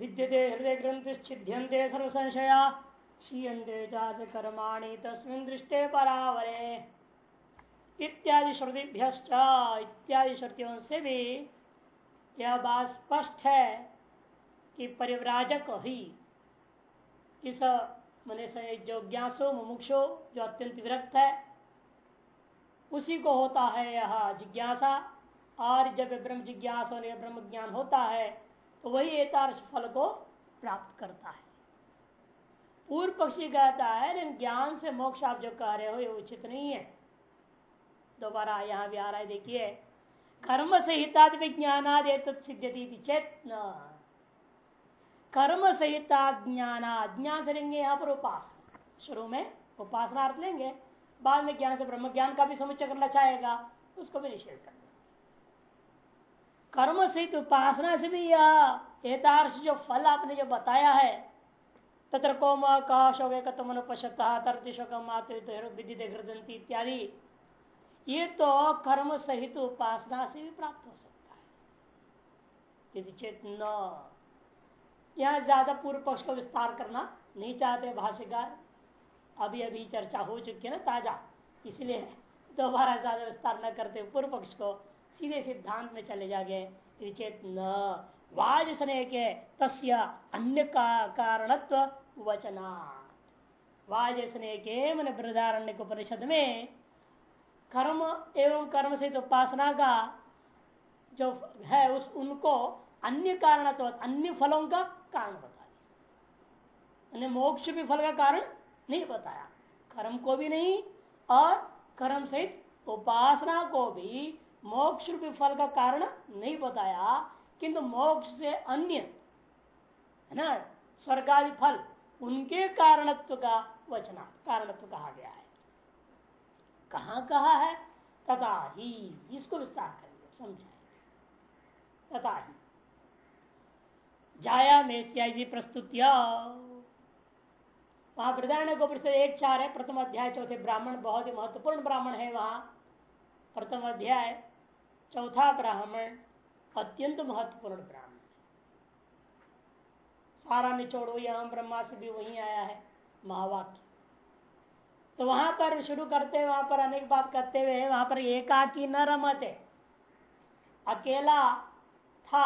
विद्यते हृदय ग्रंथि छिद्यंते सर्व संशया क्षीयते चाच कर्माणि तस्मिन दृष्टे परावरे। इत्यादि श्रुतिभ्य इत्यादि श्रुतियों से भी यह बात स्पष्ट है कि परिव्राजक ही इस मने से जो ज्ञासो, मुमुक्षो, जो अत्यंत विरक्त है, उसी को होता है यह जिज्ञासा। और जब ब्रह्म जिज्ञासा ब्रह्म ज्ञान होता है वही एतार्श फल को प्राप्त करता है। पूर्व पक्षी कहता है, लेकिन ज्ञान से मोक्ष आप जो कह रहे हो, ये उचित नहीं है। दोबारा यहाँ भी आ रहा है, देखिए, कर्म सहिता विज्ञानाद सिद्धि न। कर्म सहिता ज्ञान ज्ञान से लेंगे यहाँ पर उपासना। शुरू में उपासना अर्थ लेंगे, बाद में ज्ञान से ब्रह्म ज्ञान का भी समुच्चय करना चाहेगा, उसको भी निषेध कर कर्म सहित उपासना से भी यह एतार्श जो फल आपने जो बताया है, तत्र कोम विधि इत्यादि। ये तो कर्म सहित उपासना से भी प्राप्त हो सकता है। यदि चेत न यहाँ ज़्यादा पूर्व पक्ष को विस्तार करना नहीं चाहते भाष्यकार, अभी अभी चर्चा हो चुकी है ना ताज़ा, इसलिए दोबारा ज़्यादा विस्तार न करते पूर्व पक्ष को। सीधे सिद्धांत में चले जागे चेत न। वाज स्नेह के तस्य अन्य का कारणत्व वचना। वाज स्नेह के मन बृदारण्य उपनिषद में कर्म एवं कर्म से उपासना का जो है, उस उनको अन्य कारण अन्य फलों का कारण बता दिया मोक्ष भी फल का कारण नहीं बताया। कर्म को भी नहीं और कर्म सहित उपासना को भी मोक्ष रूपी फल का कारण नहीं बताया, किंतु मोक्ष से अन्य, है ना, स्वर्गादि फल, उनके कारणत्व का वचना, कारणत्व कहा गया है। कहा कहा है? तथा ही, इसको विस्तार करेंगे, समझाएँगे। तथा ही। जाया में प्रस्तुतिया। वहाँ प्रधान को एक चार है, प्रथम अध्याय, चौथे ब्राह्मण, बहुत ही महत्वपूर्ण ब्राह्मण है वहाँ। प्रथम अध्याय। चौथा ब्राह्मण, अत्यंत महत्वपूर्ण ब्राह्मण सारा निचोड़ हुई हम ब्रह्मा से भी वही आया है, महावाक्य। तो वहाँ पर शुरू करते वहाँ पर अनेक बात करते हुए वहाँ पर एकाकी न रमते अकेला था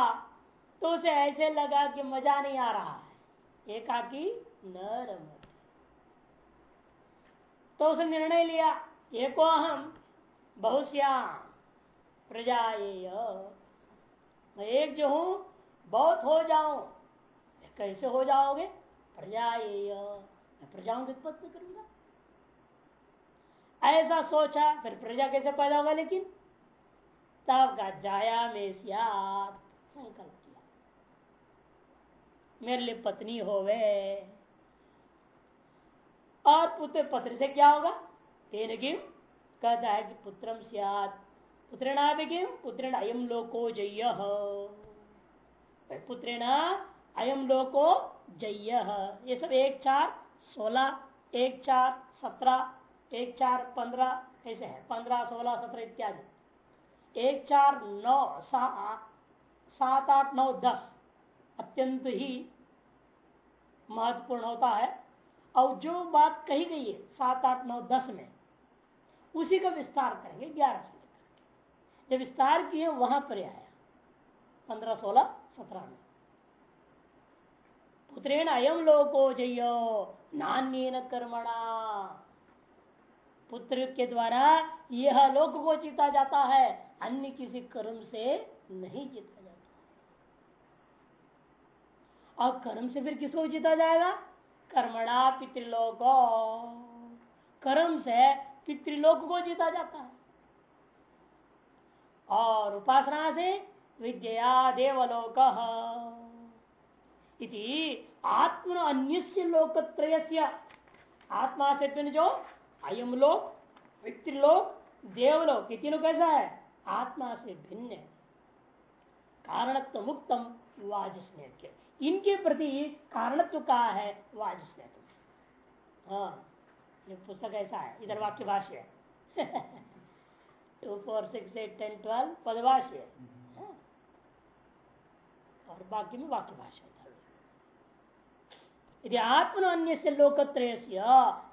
तो उसे ऐसे लगा कि मज़ा नहीं आ रहा है। एकाकी न रमते तो उसने निर्णय लिया, एको हम बहुश्याम। प्रजा मैं एक जो हूँ, बहुत हो जाऊँ। कैसे हो जाओगे? प्रजा मैं प्रजाओं की उत्पत्ति करूँगा। ऐसा सोचा, फिर प्रजा कैसे पैदा होगा लेकिन? तब का जाया में संकल्प किया। मेरे लिए पत्नी होवे। और पुत्र पत्र से क्या होगा? तेन किम कहता है कि पुत्रम सियात पुत्रेणा भी किम पुत्रेण अयम लोको जय। पुत्रेण अयम लोको जय। ये सब एक चार सोलह एक चार सत्रह, एक चार पंद्रह, ऐसे है, पंद्रह, सोलह, सत्रह इत्यादि। एक चार नौ सात, आठ, नौ, दस अत्यंत ही महत्वपूर्ण होता है। और जो बात कही गई है, सात, आठ, नौ, दस में, उसी का विस्तार करेंगे, ग्यारह जब विस्तार किए, वहाँ पर आया। पंद्रह सोलह सत्रह में। पुत्रेण अयम लोको जयो नान्य कर्मणा। पुत्र के द्वारा यह लोक को जीता जाता है, अन्य किसी कर्म से नहीं जीता जाता। और कर्म से फिर किसको जीता जाएगा? कर्मणा पितृलोक। कर्म से पितृलोक को जीता जाता है। और उपासना से विद्या देवलोक। आत्म अन्य लोकत्रय आत्मा से जो अयम लोक, पितृलोक, देवलोक ये तीनों कैसा है? आत्मा से भिन्न है। कारणत्व मुक्तम वाजस्ने इनके प्रति कारणत्व का है? वाजस्ने हाँ पुस्तक ऐसा है, इधर वाक्य भाष्य है। Two four six eight ten twelve पदभाष्य। और बाकी में वाक्य भाषा यदि आत्मा अन्य से लोकत्रय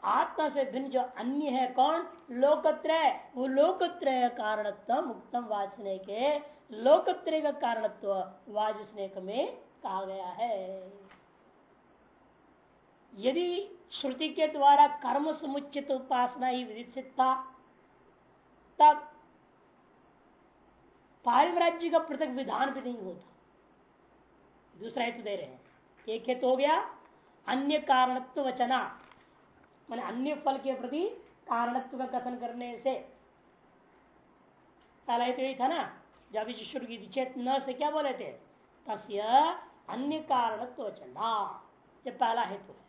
आत्मा से भिन्न जो अन्य है कौन? लोकत्रय। वो लोकत्रय कारणत्व, मुक्तम वाचने के लोकत्रय का कारणत्व वाचस्नेक में कहा गया है। यदि श्रुति के द्वारा कर्म समुचित उपासना ही विदित था, तब पारिव्राज्य का पृथक विधान भी नहीं होता। दूसरा हेतु दे रहे हैं। एक हेतु हो गया अन्य कारणत्व वचना। मान अन्य फल के प्रति कारणत्व का कथन करने से। पहला हेतु यही था ना, जब ईश्वर की चेत न से क्या बोले थे? तस्य अन्य कारणत्व वचना। ये पहला हेतु है।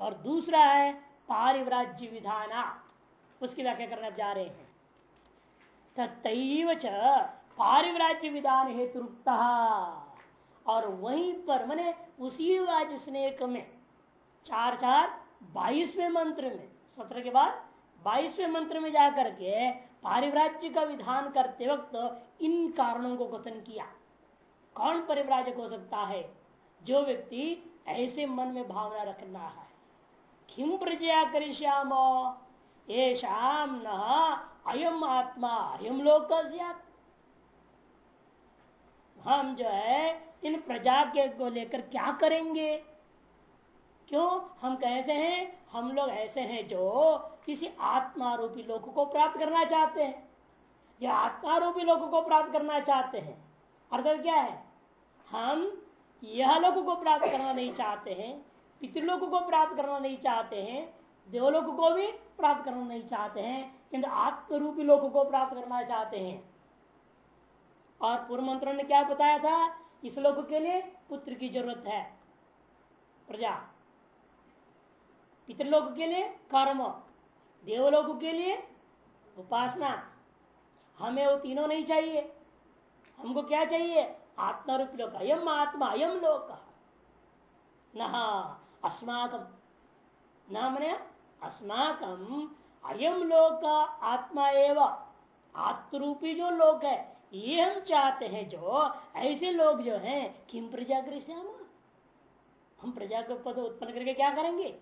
और दूसरा है पारिव्राज्य विधाना उसकी व्याख्या करना जा रहे हैं? तत्व पारिव्राज्य विधान हेतु और वहीं पर मैंने उसी वाज स्नेक में, चार चार बाईसवें मंत्र में, सत्र के बाद बाईसवें मंत्र में जाकर के पारिव्राज्य का विधान करते वक्त इन कारणों को कथन किया। कौन परिव्राजक हो सकता है? जो व्यक्ति ऐसे मन में भावना रखना है। किम प्रजया करिश्याम ये शाम न अयम आत्मा, अयम लोक हम जो है, इन प्रजा के को लेकर क्या करेंगे? क्यों? हम कैसे हैं? हम लोग ऐसे हैं जो किसी आत्मा रूपी लोक को प्राप्त करना चाहते हैं। जो आत्मा रूपी लोक को प्राप्त करना चाहते हैं। अर्थात क्या है? हम यह लोक को प्राप्त करना नहीं चाहते हैं, पितृलोक को प्राप्त करना नहीं चाहते हैं, देवलोक को भी प्राप्त करना नहीं चाहते हैं किंतु आत्मरूपी लोक को प्राप्त करना चाहते हैं। और पूर्व मंत्रों ने क्या बताया था? इस लोग के लिए पुत्र की ज़रूरत है। प्रजा पितृलोक के लिए कर्म देवलोक के लिए उपासना। हमें वो तीनों नहीं चाहिए। हमको क्या चाहिए? आत्मा रूप लोक। अयम आत्मा, अयम लोक। न अस्माकम न मने अस्माकम अयम लोक का आत्मा एवं। आत्मरूपी जो लोक है, ये हम चाहते हैं जो, ऐसे लोग जो हैं, किम प्रजा श्याम? हम प्रजा को पद उत्पन्न करके क्या करेंगे?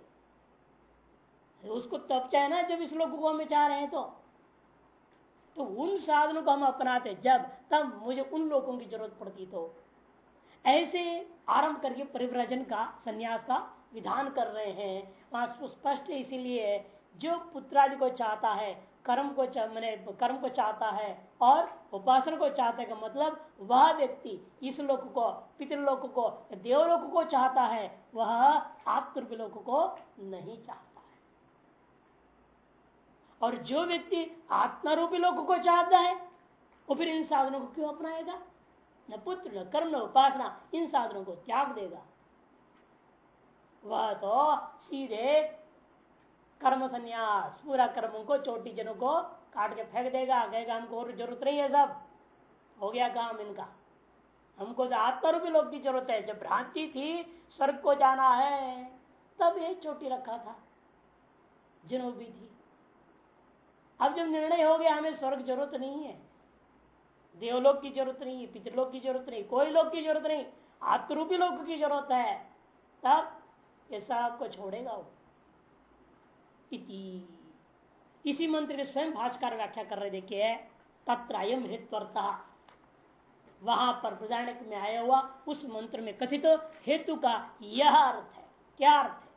उसको तब चाहे ना, जब इस लोग को हमें चाह रहे हैं तो। तो उन साधनों को हम अपनाते जब तब मुझे उन लोगों की ज़रूरत पड़ती तो। ऐसे आरंभ करके परिव्रजन का, संन्यास का विधान कर रहे हैं। वहाँ स्पष्ट इसीलिए जो पुत्रादि को चाहता है, कर्म को मैंने कर्म को चाहता है और उपासना को चाहता है, का मतलब वह व्यक्ति इस लोक को, पितृलोक को, देवलोक को चाहता है, वह आत्मलोक को नहीं चाहता है। और जो व्यक्ति आत्मारूपी लोक को चाहता है, वो फिर इन साधनों को क्यों अपनाएगा? न पुत्र, न कर्म, न उपासना, इन साधनों को त्याग देगा। वह तो सीधे कर्म संन्यास पूरा कर्मों को चोटी जनों को काट के फेंक देगा, कहेगा, हमको और ज़रूरत नहीं है सब। हो गया काम इनका। हमको तो आत्मरूपी लोग की ज़रूरत है। जब भ्रांति थी, स्वर्ग को जाना है, तब ये चोटी रखा था। जनों भी थी। अब जब निर्णय हो गया, हमें स्वर्ग ज़रूरत नहीं है। देवलोक की ज़रूरत नहीं है पितृलोक की ज़रूरत नहीं, कोई लोग की ज़रूरत नहीं, आत्मरूपी लोग की ज़रूरत है। तब ये सबको छोड़ेगा वो। इति। इसी मंत्र के स्वयं भाषकर व्याख्या कर रहे, देखिए तत्र अयम हेत्वर्ता वहाँ पर प्रजाणक में आया हुआ, उस मंत्र में कथित हेतु का यह अर्थ है। क्या अर्थ है?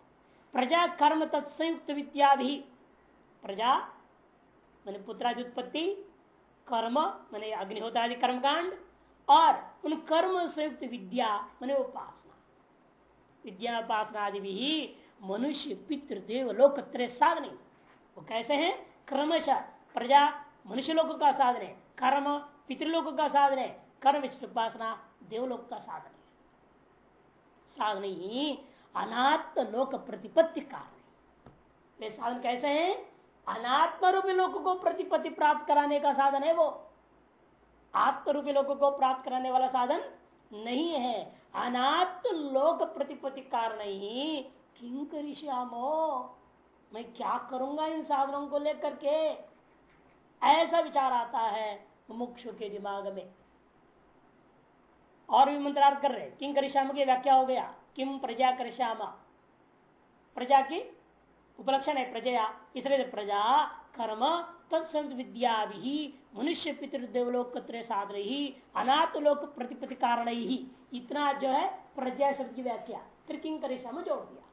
प्रजा कर्म तत्संयुक्त विद्या भी। प्रजा, मैंने पुत्रादि उत्पत्ति, कर्म, मैंने अग्निहोत्रादि कर्मकांड, और उन कर्म संयुक्त विद्या, मैंने उपासना। विद्या उपासना आदि भी मनुष्य पितृ देव लोक त्रय साधने। वो कैसे हैं? क्रमशः प्रजा मनुष्य लोक का साधन है कर्म पितृलोक का साधन है कर्म उपासना देवलोक का साधन। है साधन ही अनात्म लोक प्रतिपत्ति कारण वे साधन कैसे हैं? अनात्म रूपी लोक को प्रतिपत्ति प्राप्त कराने का साधन है वो। आत्म रूपी लोक को प्राप्त कराने वाला साधन नहीं है। अनात्म लोक प्रतिपत्ति कारण ही किं करिश्यामो मैं क्या करूँगा इन साधनों को लेकर के? ऐसा विचार आता है मुमुक्षु के दिमाग में। और भी मंत्रार्थ कर रहे किं करिश्याम की व्याख्या हो गया। किम प्रजा करिश्यामा प्रजा की उपलक्षण है प्रजया। इसलिए प्रजा, कर्म, तत्संत विद्या भी मनुष्य पितृदेवलोक साधन ही अनाथ लोक प्रतिपति कारण ही। इतना जो है प्रजा शब्द की व्याख्या। फिर किंग में जोड़ दिया।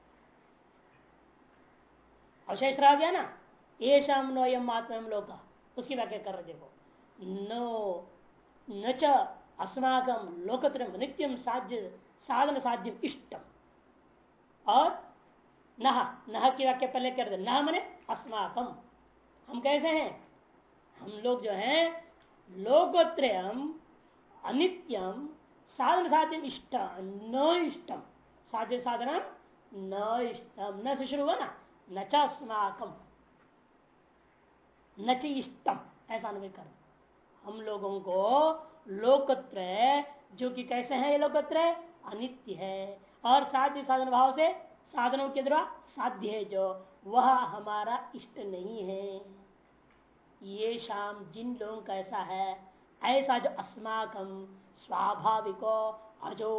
अवशेष रह गया ना? ये शाम नो यम आत्म लोक। उसकी व्याख्या कर रहे देखो। नो, न च अस्माकम लोकत्रम नित्यम साध्य, साधन साध्यम इष्टम। और नह नह की वाक्य पहले कर दे। नह मने अस्माकम हम कैसे हैं? हम लोग जो है लोकोत्रयम अनित्यम साधन साध्यम इष्ट, न इष्टम साध्य साधन न इष्टम न से शुरू हुआ ना? न अस्माकम न इष्टम ऐसा अनुभव कर। हम लोगों को लोकत्र जो कि कैसे है ये लोकत्र अनित्य है। और साध्य साधन भाव से साधनों के द्वारा साध्य है जो। वह हमारा इष्ट नहीं है। ये शाम जिन लोगों का ऐसा है, ऐसा जो अस्माकम स्वाभाविको अजो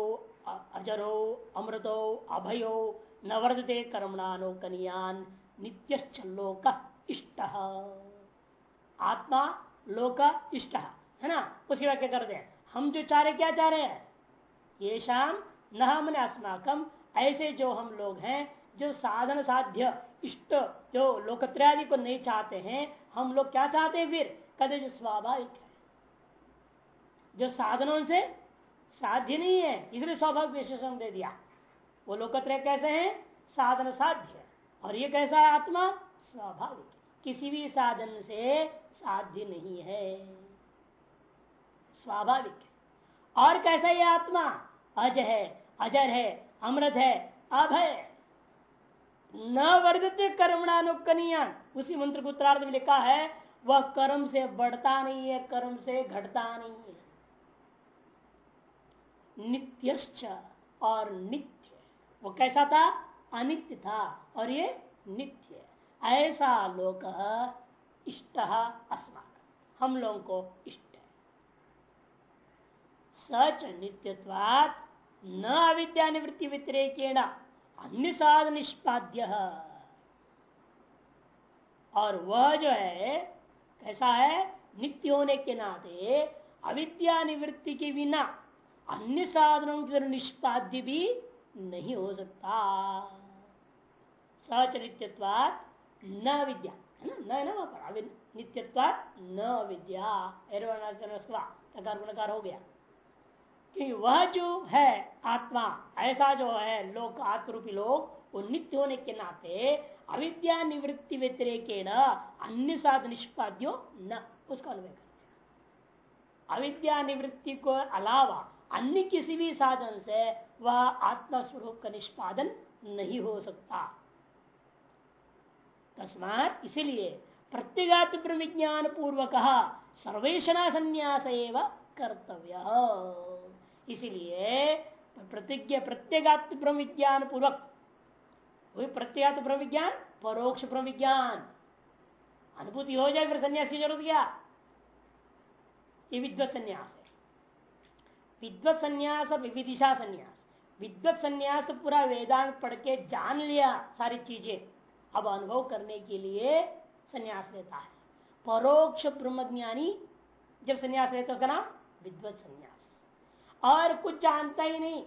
अजरो, अमृतो, अभयो नवर्धते कर्मणानोकनियान नित्यश्चलोक इष्ट। आत्मा, लोक, इष्ट। है ना? उसी वाक्य करते हैं हम जो चाह रहे क्या चाह रहे हैं ये शाम न हम अस्माकम ऐसे जो हम लोग हैं, जो साधन साध्य, इष्ट, जो लोकत्र्यादि को नहीं चाहते हैं, हम लोग क्या चाहते हैं फिर? कदे जो स्वाभाविक है। जो साधनों से साध्य नहीं है, इसलिए स्वाभाविक विशेषण दे दिया। वो लोकत्रय कैसे हैं? साधन साध्य और ये कैसा है आत्मा? स्वाभाविक। किसी भी साधन से साध्य नहीं है। स्वाभाविक और कैसा ये आत्मा? अज है, अजर है, अमृत है अभय न वर्धते कर्मणानुकनिया उसी मंत्र को उत्तरार्ध में लिखा है, वह कर्म से बढ़ता नहीं है, कर्म से घटता नहीं है। नित्यश्च और नित्य वो कैसा था? अनित्य था, और ये नित्य ऐसा लोक इष्ट अस्माक। हम लोगों को इष्ट है। सच नित्यत्वात न अविद्या निवृत्ति व्यतिरेकेण, अन्य साध निष्पाद्य। और वह जो है, कैसा है? नित्य होने के नाते अविद्या निवृत्ति के बिना अन्य साधनों की निष्पाद्य भी नहीं हो सकता। सच नित्यत्वात न विद्या। है ना? न वहाँ पर? नित्यत्व न विद्या। हो गया। कि वह जो है आत्मा, ऐसा जो है लोक, आत्मरूपी लोग वो नित्य होने के नाते अविद्या निवृत्ति व्यतिरेक अन्य साध निष्पाद्यो न, उसका अनुभव कर अविद्या निवृत्ति को अलावा अन्य किसी भी साधन से वह आत्मा स्वरूप का निष्पादन नहीं हो सकता। तस्मात इसीलिए प्रत्यगात विज्ञान पूर्वक सर्वेशना संन्यास कर्तव्य। इसीलिए प्रतिज्ञा प्रत्येगात ब्रह्म विज्ञान पूर्वक वही प्रत्येगात ब्रह्म विज्ञान परोक्ष ब्रह्म विज्ञान अनुभूति हो जाए, फिर संन्यास की ज़रूरत क्या? ये विद्वत संन्यास है। विद्वत संन्यास विविदिशा संन्यास। विद्वत संन्यास पूरा वेदांत पढ़ के जान लिया सारी चीज़ें। अब अनुभव करने के लिए संन्यास लेता है। परोक्ष ब्रह्म ज्ञानी जब संन्यास लेता उसका नाम विद्वत संन्यास। और कुछ जानता ही नहीं।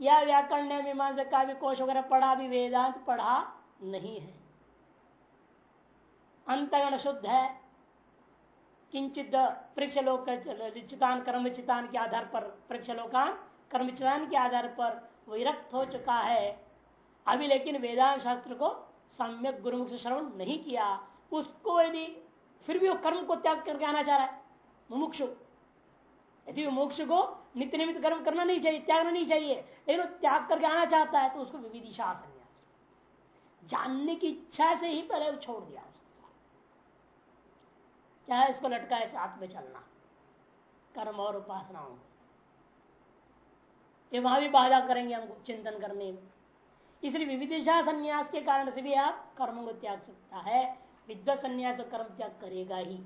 या व्याकरण मीमांसा का भी कोश वगैरह पढ़ा, भी वेदांत पढ़ा नहीं है। अंतगण शुद्ध है। किंचित परीक्षलोक चितान, कर्म, चितान के आधार पर परीक्षलोकान कर्म चितान के आधार पर विरक्त हो चुका है। अभी लेकिन वेदांत शास्त्र को सम्यक गुरुमुख से श्रवण नहीं किया। उसको यदि फिर भी वो कर्म को त्याग करके आना चाह रहा है, मुमुक्षु। यदि मोक्ष को नित्य निमित्त कर्म करना नहीं चाहिए, त्यागना नहीं चाहिए, लेकिन वो त्याग करके आना चाहता है तो उसको विविदिशा संन्यास जानने की इच्छा से ही पहले छोड़ दिया क्या है इसको लटका है साथ में चलना? कर्म और उपासनाओं ये वहाँ भी बाधा करेंगे हमको चिंतन करने में। इसलिए विविदिशा संन्यास के कारण से भी आप कर्म को त्याग सकता है। विद्वत संन्यास कर्म त्याग करेगा ही।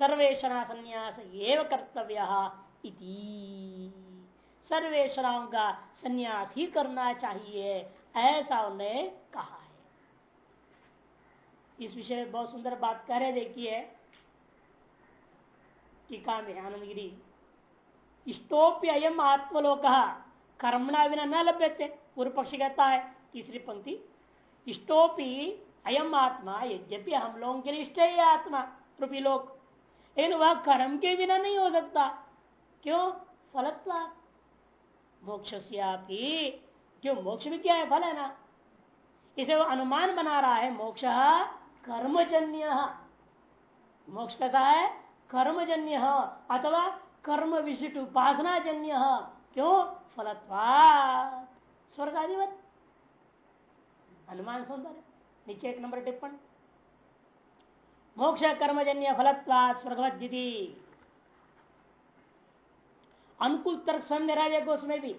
सर्वेशना संन्यास एवं कर्तव्य सर्वेशनाओं का संन्यास ही करना चाहिए, ऐसा उन्हें कहा है। इस विषय में बहुत सुंदर बात कह रहे देखिए, टीका में आनंदगिरी इष्टोप्य अयम आत्मलोक। कर्मणा बिना न लभ्य पूर्व पक्षी कहता है, तीसरी पंक्ति, इष्टोपी अयम आत्मा, यद्यपि हम लोगों के लिए इष्ट है आत्मा, रूपी लोक। लेकिन वह कर्म के बिना नहीं हो सकता। क्यों? फलत्वा मोक्ष क्यों? मोक्ष भी क्या है? फल है ना। इसे वो अनुमान बना रहा है, मोक्ष कर्मजन्य। मोक्ष कैसा है? कर्मजन्य। अथवा कर्म विशिष्ट उपासना जन्य क्यों? फलत्वा स्वर्ग आदिवत हनुमान सौंदर्य। नीचे एक नंबर टिप्पण। मोक्ष कर्मजन्य फलत्वा स्वर्गवद्यति अनुकूल तर्क स्वयं रहेगा उसमें भी।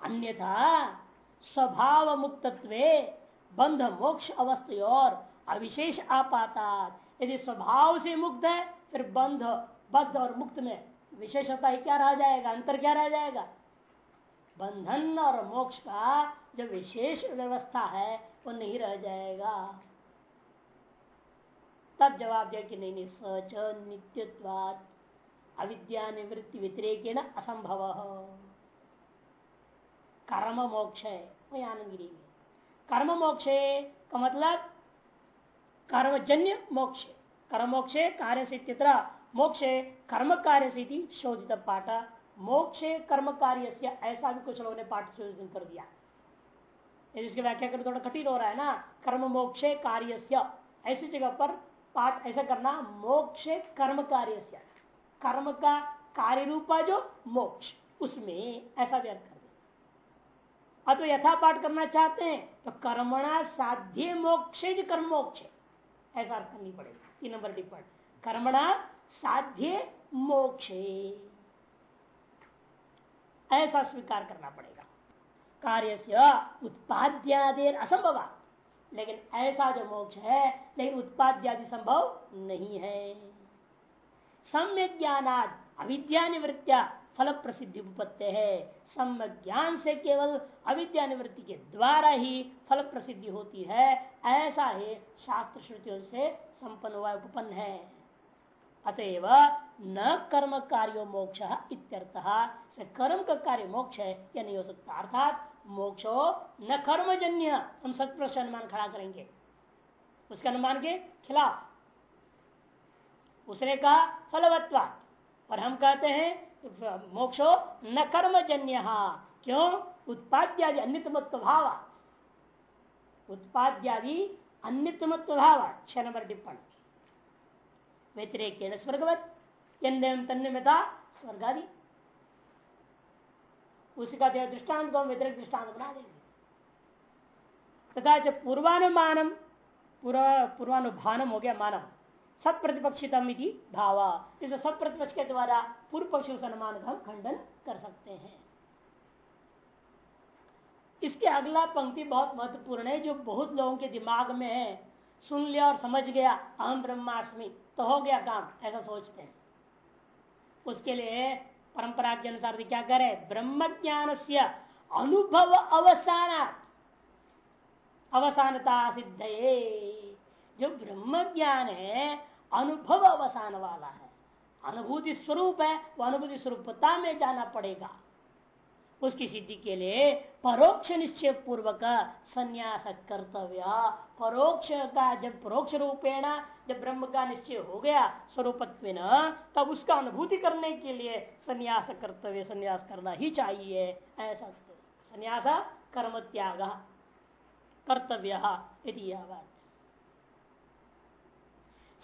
अन्यथा स्वभाव मुक्तत्व बंध मोक्ष अवस्थ और अविशेष आपाता यदि स्वभाव से मुक्त है, फिर बंध बद्ध और मुक्त में विशेषता ही क्या रह जाएगा? अंतर क्या रह जाएगा? बंधन और मोक्ष का जो विशेष व्यवस्था है, वो नहीं रह जाएगा। तब जवाब दिया कि नहीं नहीं, सच नित्यत्वाद अविद्या निवृत्ति व्यतिरेक न असंभव। कर्म मोक्ष है, वही आनंदगिरी में। कर्म मोक्ष का मतलब? कर्मजन्य मोक्ष कर्म मोक्ष कार्य से मोक्ष कर्म कार्य से शोधित पाठ। मोक्षे कर्म कार्य से ऐसा भी कुछ लोगों ने पाठ शोधन कर दिया। इसकी व्याख्या कर थोड़ा कठिन हो रहा है ना, कर्म मोक्षे कार्य ऐसी जगह पर पाठ ऐसा करना, मोक्ष कर्म कार्य कर्म का कार्य रूपा जो मोक्ष, उसमें ऐसा भी अर्थ कर दे अतो यथा पाठ करना चाहते हैं तो कर्मणा साध्य मोक्ष कर्म मोक्ष ऐसा अर्थ करनी पड़ेगी। तीन नंबर टिप्पणी कर्मणा साध्य मोक्षे ऐसा स्वीकार करना पड़ेगा। कार्य से उत्पाद्यादेर असंभव। लेकिन ऐसा जो मोक्ष है, लेकिन उत्पाद्यादि संभव नहीं है। सम्य ज्ञान अविद्या निवृत्तिया फल प्रसिद्धि उपत्य है। सम्यक ज्ञान से केवल अविद्या निवृत्ति के द्वारा ही फल प्रसिद्धि होती है। ऐसा ही शास्त्र श्रुतियों से संपन्न हुआ उपपन्न है। अतएव न कर्म कार्यो मोक्ष इत्यर्थ। कर्म का कार्य मोक्ष है या नहीं हो सकता। अर्थात मोक्षो न कर्मजन्य हम सत्प्रश अनुमान खड़ा करेंगे। उसके अनुमान के खिलाफ। उसने कहा फलवत्वा और हम कहते हैं मोक्षो न कर्मजन्य। क्यों? उत्पाद्यादि अन्यतमत्व भाव उत्पाद्यादि अन्यतमत्व भाव छह नंबर टिप्पणी। व्यतिरेक स्वर्गवत। तन्य में था स्वर्गादि। उसी का दृष्टांत को व्यतिरिक्त दृष्टांत बना देंगे। तथा जब पूर्वानुमानम पूर्वानुभानम हो गया मानव। सब प्रतिपक्षितम भावा। इस सब प्रतिपक्ष के द्वारा पूर्व पक्ष उस अनुमान का खंडन कर सकते हैं। इसके अगला पंक्ति बहुत महत्वपूर्ण है, जो बहुत लोगों के दिमाग में है। सुन लिया और समझ गया अहम ब्रह्मास्मि तो हो गया काम, ऐसा सोचते हैं। उसके लिए परंपरा के अनुसार क्या करे? ब्रह्म ज्ञान से अनुभव अवसान अवसानता सिद्ध जो ब्रह्म ज्ञान है अनुभव अवसान वाला है। अनुभूति स्वरूप है, वो अनुभूति स्वरूपता में जाना पड़ेगा। उसकी सिद्धि के लिए परोक्ष निश्चय पूर्वक संन्यास कर्तव्य। परोक्ष का जब परोक्ष रूपेण जब ब्रह्म का निश्चय हो गया स्वरूपत्व तब उसका अनुभूति करने के लिए संन्यास कर्तव्य, संन्यास करना ही चाहिए, ऐसा। संन्यास कर्म त्याग, कर्तव्य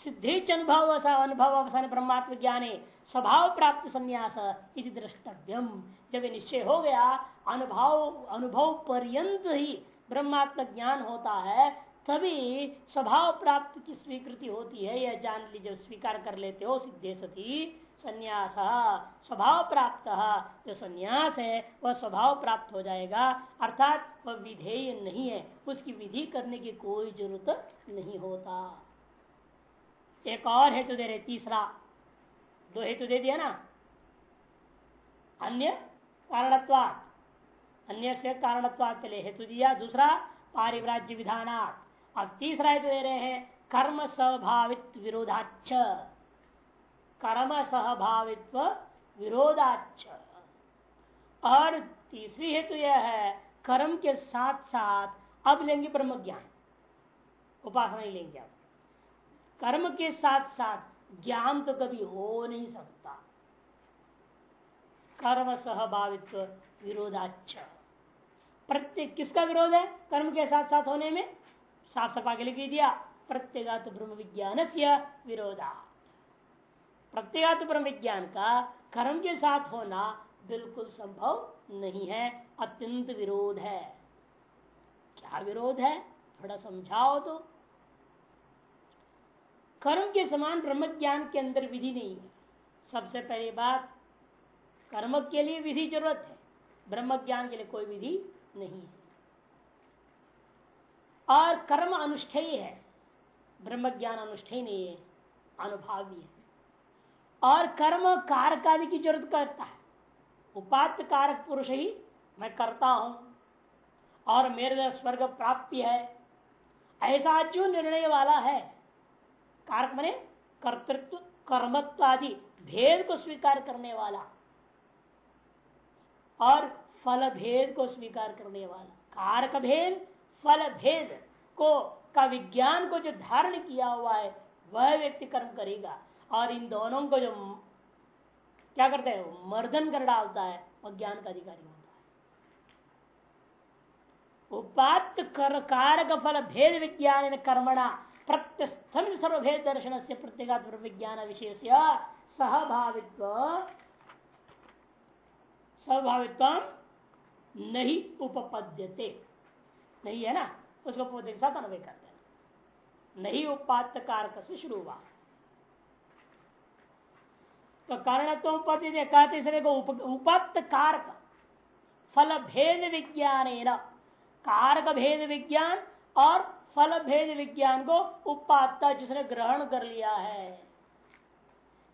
सिद्धि अनुभव अनुभव अवसान ब्रह्मात्म ज्ञाने, स्वभाव प्राप्त संन्यास इति द्रष्टव्यम। जब निश्चय हो गया, अनुभव अनुभव पर्यंत ही ब्रह्मात्म ज्ञान होता है, तभी स्वभाव प्राप्त की स्वीकृति होती है, यह जान लीजिए स्वीकार कर लेते हो, सिद्धे सती, संन्यास, स्वभाव प्राप्त, जो संन्यास है, वह स्वभाव प्राप्त हो जाएगा, अर्थात वह विधेय नहीं है, उसकी विधि करने की कोई ज़रूरत नहीं होता। एक और हेतु दे रहे, तीसरा। दो हेतु दे दिया ना। अन्य कारणत्वा अन्य से कारणत्वाद के लिए हेतु दिया। दूसरा, पारिव्राज्य विधानार्थ अब तीसरा हेतु दे रहे हैं, कर्म स्वभावित विरोधाच कर्म सहभावित्व विरोधाच और तीसरी हेतु यह है, कर्म के साथ साथ अब लेंगे ब्रह्म ज्ञान उपासना ही लेंगे अब कर्म के साथ साथ ज्ञान तो कभी हो नहीं सकता। कर्म सहभावित्व विरोधाच प्रत्येक किसका विरोध है? कर्म के साथ साथ होने में? साफ़ सफ़ा के लिख दिया, प्रत्येगात ब्रह्म विज्ञान से विरोधा। प्रत्येगात ब्रह्म विज्ञान का कर्म के साथ होना बिल्कुल संभव नहीं है, अत्यंत विरोध है। क्या विरोध है? थोड़ा समझाओ तो। कर्म के समान ब्रह्म ज्ञान के अंदर विधि नहीं है। सबसे पहली बात, कर्म के लिए विधि ज़रूरत है। ब्रह्म ज्ञान के लिए कोई विधि नहीं है। और कर्म अनुष्ठेय है। ब्रह्म ज्ञान अनुष्ठेय नहीं है, अनुभावी है। और कर्म कारक आदि की ज़रूरत करता है। उपात्त कारक पुरुष ही मैं करता हूँ और मेरे स्वर्ग प्राप्ति है। ऐसा जो निर्णय वाला है कारक मने कर्तृत्व कर्मत्व आदि भेद को स्वीकार करने वाला और फल भेद को स्वीकार करने वाला। कारक भेद, फल भेद को, का विज्ञान को जो धारण किया हुआ है, वह व्यक्ति कर्म करेगा। और इन दोनों को जो क्या करते हैं, मर्दन कर डालता है और ज्ञान का अधिकारी होता है। उपात कर, कारक फल भेद विज्ञान कर्मणा प्रत्यस्थम सर्वभेद दर्शन से प्रत्येगात्म विज्ञान विशेष सहभावित्व स्वभावित्व नहीं उपपद्यते। नहीं है ना? उसको साथ अनुभव करते हैं। नहीं उपात कारक से शुरू हुआ तो कारण तो पति कहते इसलिए को उप, उपत्त कारक फल भेद विज्ञान कारक भेद विज्ञान और फल भेद विज्ञान को उपात्ता जिसने ग्रहण कर लिया है।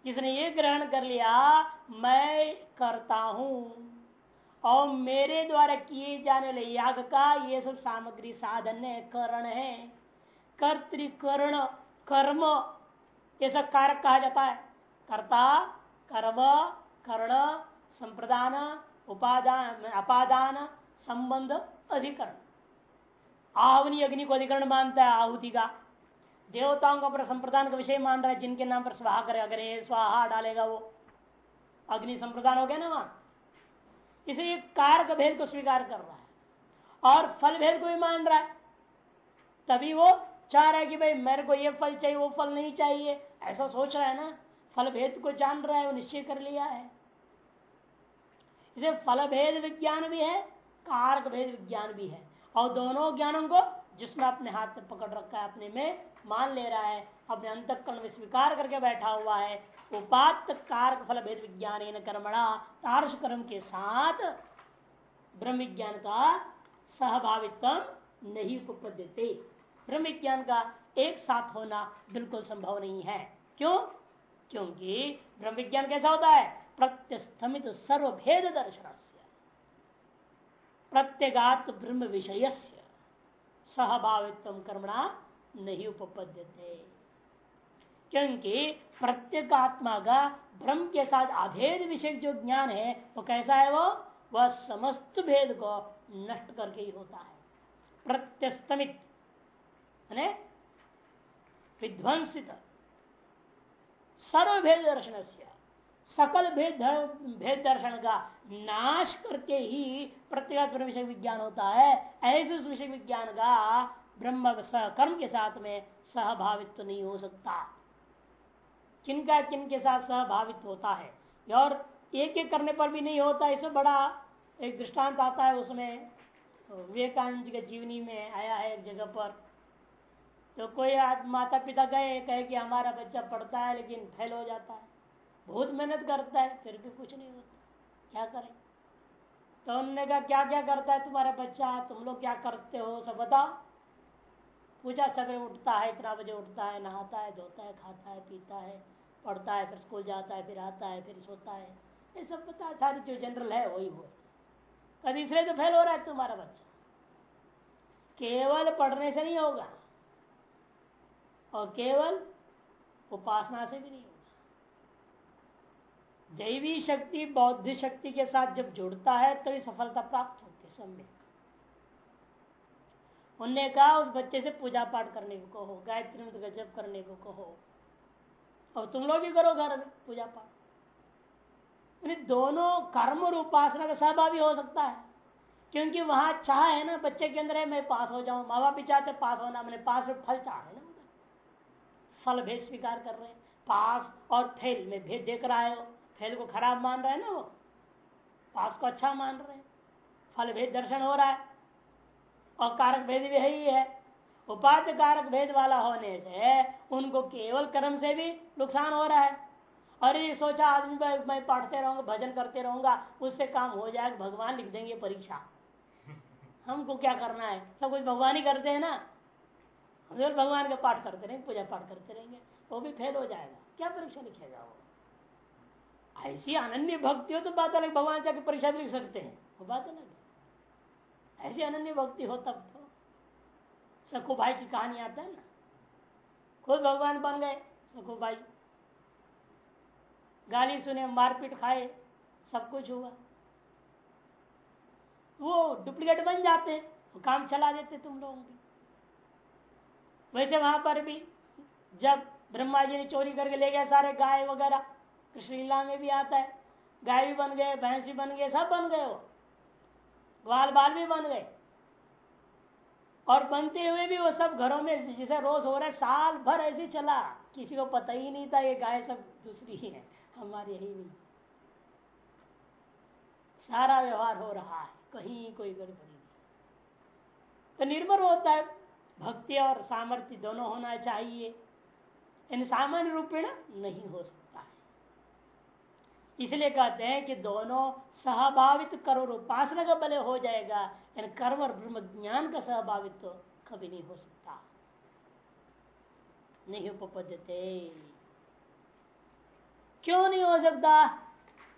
जिसने ये ग्रहण कर लिया, मैं करता हूँ। और मेरे द्वारा किए जाने वाले याग का ये सब सामग्री साधन है, करण है। कर्तिकर्ण, कर्म, ये सब कारक कहा जाता है। कर्ता, कर्म, कर्ण, संप्रदान, उपादान, अपादान, संबंध, अधिकरण। आवनी अग्नि को अधिकरण मानता है, आहुति का। देवताओं का पर संप्रदान का विषय मान रहा है, जिनके नाम पर स्वाहा करे अगर स्वाहा डालेगा वो। अग्नि संप्रदान हो गया ना वहाँ। इसलिए कारक भेद को स्वीकार कर रहा है। और फल भेद को भी मान रहा है। तभी वो चाह रहा है कि भाई, मेरे को ये फल चाहिए, वो फल नहीं चाहिए। ऐसा सोच रहा है ना, फल भेद को जान रहा है, वो निश्चय कर लिया है। इसे फल भेद विज्ञान भी है, कारक भेद विज्ञान भी है। और दोनों ज्ञानों को जिसने अपने हाथ में पकड़ रखा है, अपने में मान ले रहा है, अपने अंतकरण में स्वीकार करके बैठा हुआ है उपात कारक फल भेद विज्ञान कर्मणा तारस कर्म के साथ ब्रह्म विज्ञान का सहभावित्व नहीं उपपद्यते। ब्रह्म विज्ञान का एक साथ होना बिल्कुल संभव नहीं है। क्यों? क्योंकि ब्रह्म विज्ञान कैसा होता है? प्रत्यस्तमित सर्वभेद दर्शन प्रत्येगात ब्रह्म विषय सहभावित्व कर्मणा नहीं उपपद्यते। क्योंकि प्रत्येगात्मा का ब्रह्म के साथ अभेद विषय जो ज्ञान है, वो कैसा है वो? वह समस्त भेद को नष्ट करके ही होता है। प्रत्यस्तमित विध्वंसित सर्व भेद दर्शन से सकल भेद भेद दर्शन का नाश करके ही प्रत्येक विषय विज्ञान होता है। ऐसे उस विषय विज्ञान का ब्रह्म सहकर्म के साथ में सहभावित्व तो नहीं हो सकता। किनका किन के साथ सहभावित्व होता है? और एक एक करने पर भी नहीं होता इससे बड़ा एक दृष्टांत आता है उसमें। विवेकानंद जी के जीवनी में आया है एक जगह पर। तो कोई माता पिता गए, कहे कि हमारा बच्चा पढ़ता है, लेकिन फेल हो जाता है। बहुत मेहनत करता है, फिर भी कुछ नहीं होता। क्या करें? तो उन्होंने कहा, क्या क्या करता है तुम्हारा बच्चा? तुम लोग क्या करते हो? सब बताओ। पूछा सवेरे उठता है, इतना बजे उठता है, नहाता है, धोता है, खाता है, पीता है, पढ़ता है, फिर स्कूल जाता है, फिर आता है, फिर सोता है। ये सब पता है, सारी जो जनरल है, वही हो कभी तीसरे तो फेल हो रहा है तुम्हारा बच्चा। केवल पढ़ने से नहीं होगा, और केवल उपासना से भी नहीं होगा। दैवी शक्ति बौद्ध शक्ति के साथ जब जुड़ता है तो सफलता प्राप्त होती है सम्यक। उनने कहा, उस बच्चे से पूजा पाठ करने को कहो, गायत्री मंत्र जप करने को कहो, और तुम लोग भी करो घर में पूजा पाठ दोनों कर्म और उपासना का सहभागी हो सकता है, क्योंकि वहाँ चाह है ना, बच्चे के अंदर है, मैं पास हो जाऊँ। माँ बाप भी चाहते पास होना, मैंने पास में फल चाह है ना फल भेद स्वीकार कर रहे हैं। पास और फेल में भेद देख रहा है फेल को खराब मान रहा है ना वो? पास को अच्छा मान रहे हैं। फल भेद दर्शन हो रहा है। और कारक भेद भी है ही है। उपाध्य कारक भेद वाला होने से उनको केवल कर्म से भी नुकसान हो रहा है। और ये सोचा आदमी मैं पढ़ते रहूँगा भजन करते रहूँगा उससे काम हो जाएगा भगवान लिख देंगे परीक्षा। हमको क्या करना है? सब कुछ भगवान ही करते हैं ना। हम भगवान का पाठ करते रहेंगे पूजा पाठ करते रहेंगे वो भी फेल हो जाएगा। क्या परीक्षा लिखेगा वो ऐसी अनन्य भक्ति हो तो बात अलग, भगवान जाके परीक्षा भी लिख सकते हैं। वो बात अलग ऐसी अनन्य भक्ति हो तब तो। सखो भाई की कहानी आता है ना? खुद भगवान बन गए, सखो भाई। गाली सुने, मारपीट खाए, सब कुछ हुआ। वो डुप्लीकेट बन जाते, वो काम चला देते तुम लोगों की। वैसे वहाँ पर भी जब ब्रह्मा जी ने चोरी करके ले गया सारे गाय वगैरह कृष्ण लीला में भी आता है। गाय भी बन गए, भैंस भी बन गए, सब बन गए वो। ग्वाल बाल भी बन गए। और बनते हुए भी वो सब घरों में जैसे रोज हो रहा है, साल भर ऐसे चला। किसी को पता ही नहीं था ये गाय सब दूसरी ही है, हमारी ही नहीं। सारा व्यवहार हो रहा है, कहीं कोई गड़बड़ी नहीं। तो निर्भर होता है, भक्ति और सामर्थ्य दोनों होना चाहिए। इन सामान्य रूपेण नहीं हो सकता। इसलिए कहते हैं कि दोनों सहभावित करो उपासना का बल हो जाएगा इन कर्म और ब्रह्म ज्ञान का सहभावित तो कभी नहीं हो सकता। नहीं उपपद्यते। क्यों नहीं हो सकता?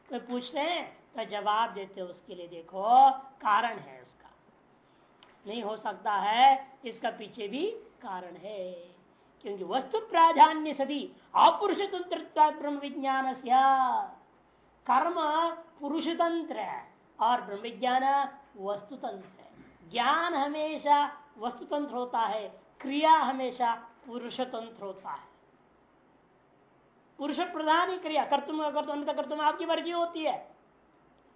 कोई पूछते हैं? तो जवाब देते हो उसके लिए देखो, कारण है उसका। नहीं हो सकता है, इसका पीछे भी कारण है। क्योंकि वस्तु प्राधान्य सदी अपुरुष ब्रह्म विज्ञान कर्म पुरुष तंत्र है और ब्रह्म विज्ञान वस्तु तंत्र है। ज्ञान हमेशा वस्तु तंत्र होता है, क्रिया हमेशा पुरुष तंत्र होता है। पुरुष प्रधान ही क्रिया कर्तुम कर अंत कर्तुम आपकी मर्ज़ी होती है।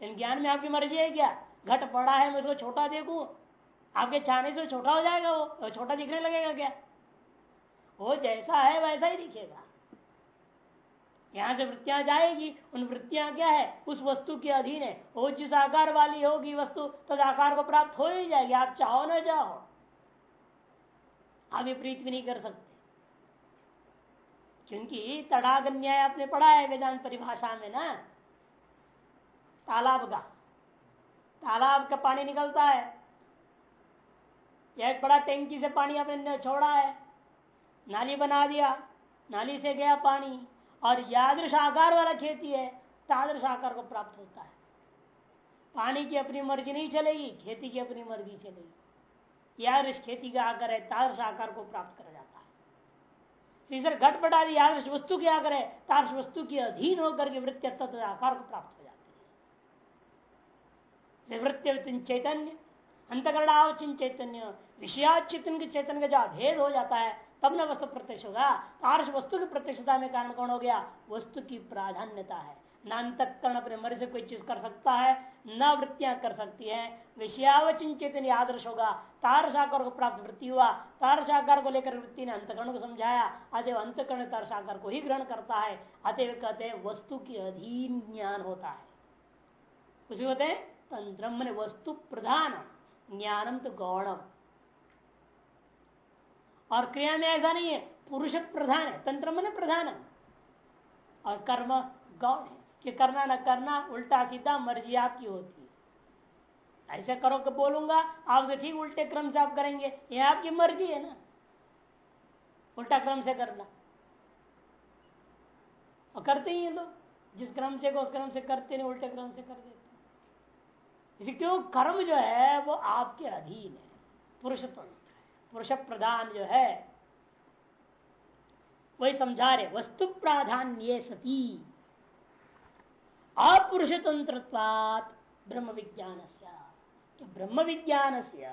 इन ज्ञान में आपकी मर्ज़ी है क्या? घट पड़ा है, मैं उसको छोटा देखू, आपके चाहने से छोटा हो जाएगा वो छोटा दिखने लगेगा क्या? वो जैसा है, वैसा ही दिखेगा। यहाँ से वृत्तियाँ जाएगी, उन वृत्तियाँ क्या है? उस वस्तु के अधीन है। वो जिस आकार वाली होगी वस्तु तो आकार को प्राप्त हो ही जाएगी। आप चाहो ना चाहो, आप विपरीत भी नहीं कर सकते। क्योंकि तड़ाग न्याय आपने पढ़ा है वेदांत परिभाषा में ना? तालाब का। तालाब का पानी निकलता है। एक बड़ा टैंकी से पानी आपने छोड़ा है। नाली बना दिया, नाली से गया पानी। और यादृश आकार वाला खेती है, तादृश आकार को प्राप्त होता है। पानी की अपनी मर्ज़ी नहीं चलेगी, खेती की अपनी मर्ज़ी चलेगी। यादृश खेती का आकार है, तादृश आकार को प्राप्त कर जाता है। तो घटपट आदि यादृश वस्तु के आकर है, तादृश वस्तु के अधीन होकर के वृत्ति तत्व आकार को प्राप्त हो जाती है। वृत्ति चैतन्य, अंतकरणावचिन चैतन्य विषयाचितन के चैतन्य का जो अभेद हो जाता है तब न वस्तु प्रत्यक्ष होगा। तारस वस्तु की प्रत्यक्षता में कारण कौन हो गया? वस्तु की प्राधान्यता है। न अंतकरण अपने मर्ज़ी से कोई चीज़ कर सकता है, न वृत्तियाँ कर सकती है। विषयावचिन चेतन आदर्श होगा। तारसाकार को प्राप्त वृत्ति हुआ। तारसाकार को लेकर वृत्ति ने अंतकरण को समझाया। अतएव अंतकरण तारसाकार को ही ग्रहण करता है। अतएव कहते हैं वस्तु की अधीन ज्ञान होता है। उसी होते हैं तंत्र वस्तु प्रधान ज्ञानम तो गौणम। और क्रिया में ऐसा नहीं है, पुरुष प्रधान है, तंत्र मन प्रधान है। और कर्म गौण है, कि करना न करना, उल्टा सीधा मर्ज़ी आपकी होती है। ऐसे करो कि बोलूँगा, आपसे ठीक उल्टे क्रम से आप करेंगे, ये आपकी मर्ज़ी है ना। उल्टा क्रम से करना। और करते ही लोग, जिस क्रम से को उस क्रम से करते नहीं, उल्टे क्रम से कर देते क्यों? कर्म जो है, वो आपके अधीन है पुरुष तंत्र पुरुष प्रधान जो है, वही समझा रहे, वस्तु प्राधान्य सती। अपुरुष तंत्र ब्रह्म विज्ञान से ब्रह्म विज्ञान से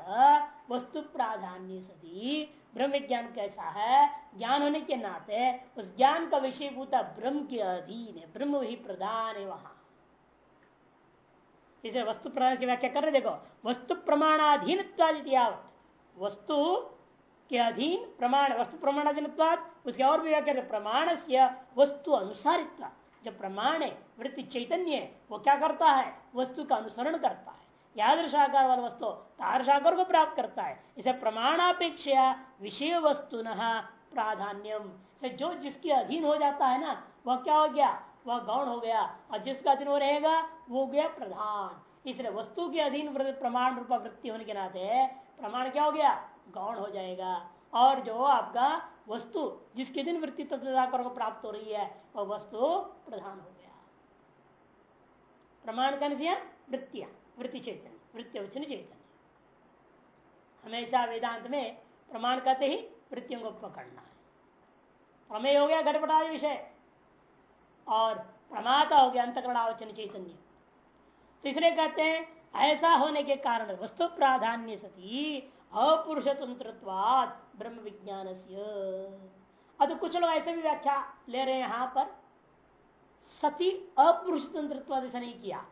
वस्तु प्राधान्य सती। ब्रह्म विज्ञान कैसा है? ज्ञान होने के नाते उस ज्ञान का विषय भूता ब्रह्म के अधीन है, ब्रह्म ही प्रधान है वहाँ। इसे वस्तु प्रधान की व्याख्या कर रहे, देखो, वस्तु प्रमाणाधीन वस्तु के अधीन प्रमाण, वस्तु प्रमाण प्रमाणाधीन उसके और भी व्याख्या प्रमाण से वस्तु अनुसारित्व। जो प्रमाण है, वृत्ति चैतन्य है, वो क्या करता है? वस्तु का अनुसरण करता है। यादृशाकार वाला वस्तु तारशाकर को प्राप्त करता है। इसे प्रमाणापेक्षा विषय वस्तु न प्राधान्यम। से जो जिसके अधीन हो जाता है ना, वह क्या हो गया? वह गौण हो गया। और जिसका अधीन वो रहेगा, वो हो गया प्रधान। इसलिए वस्तु के अधीन प्रमाण रूप वृत्ति होने के नाते प्रमाण क्या हो गया? गौण हो जाएगा। और जो आपका वस्तु, जिसके दिन वृत्ति तत्वकर को प्राप्त हो रही है, वह वस्तु प्रधान हो गया। प्रमाण का वृत्तियाँ, वृत्ति चैतन्य वृत्ति वचन चैतन्य हमेशा वेदांत में प्रमाण कहते ही वृत्तियों को पकड़ना है। प्रमेय हो गया घटपटा विषय। और प्रमाता हो गया अंतकरणावचन चैतन्य। तीसरे कहते हैं ऐसा होने के कारण वस्तु प्राधान्य सती अपुरुष तंत्र ब्रह्म विज्ञान से तो कुछ लोग ऐसे भी व्याख्या ले रहे हैं यहाँ पर। सती अपुरुष तंत्र ऐसा नहीं किया।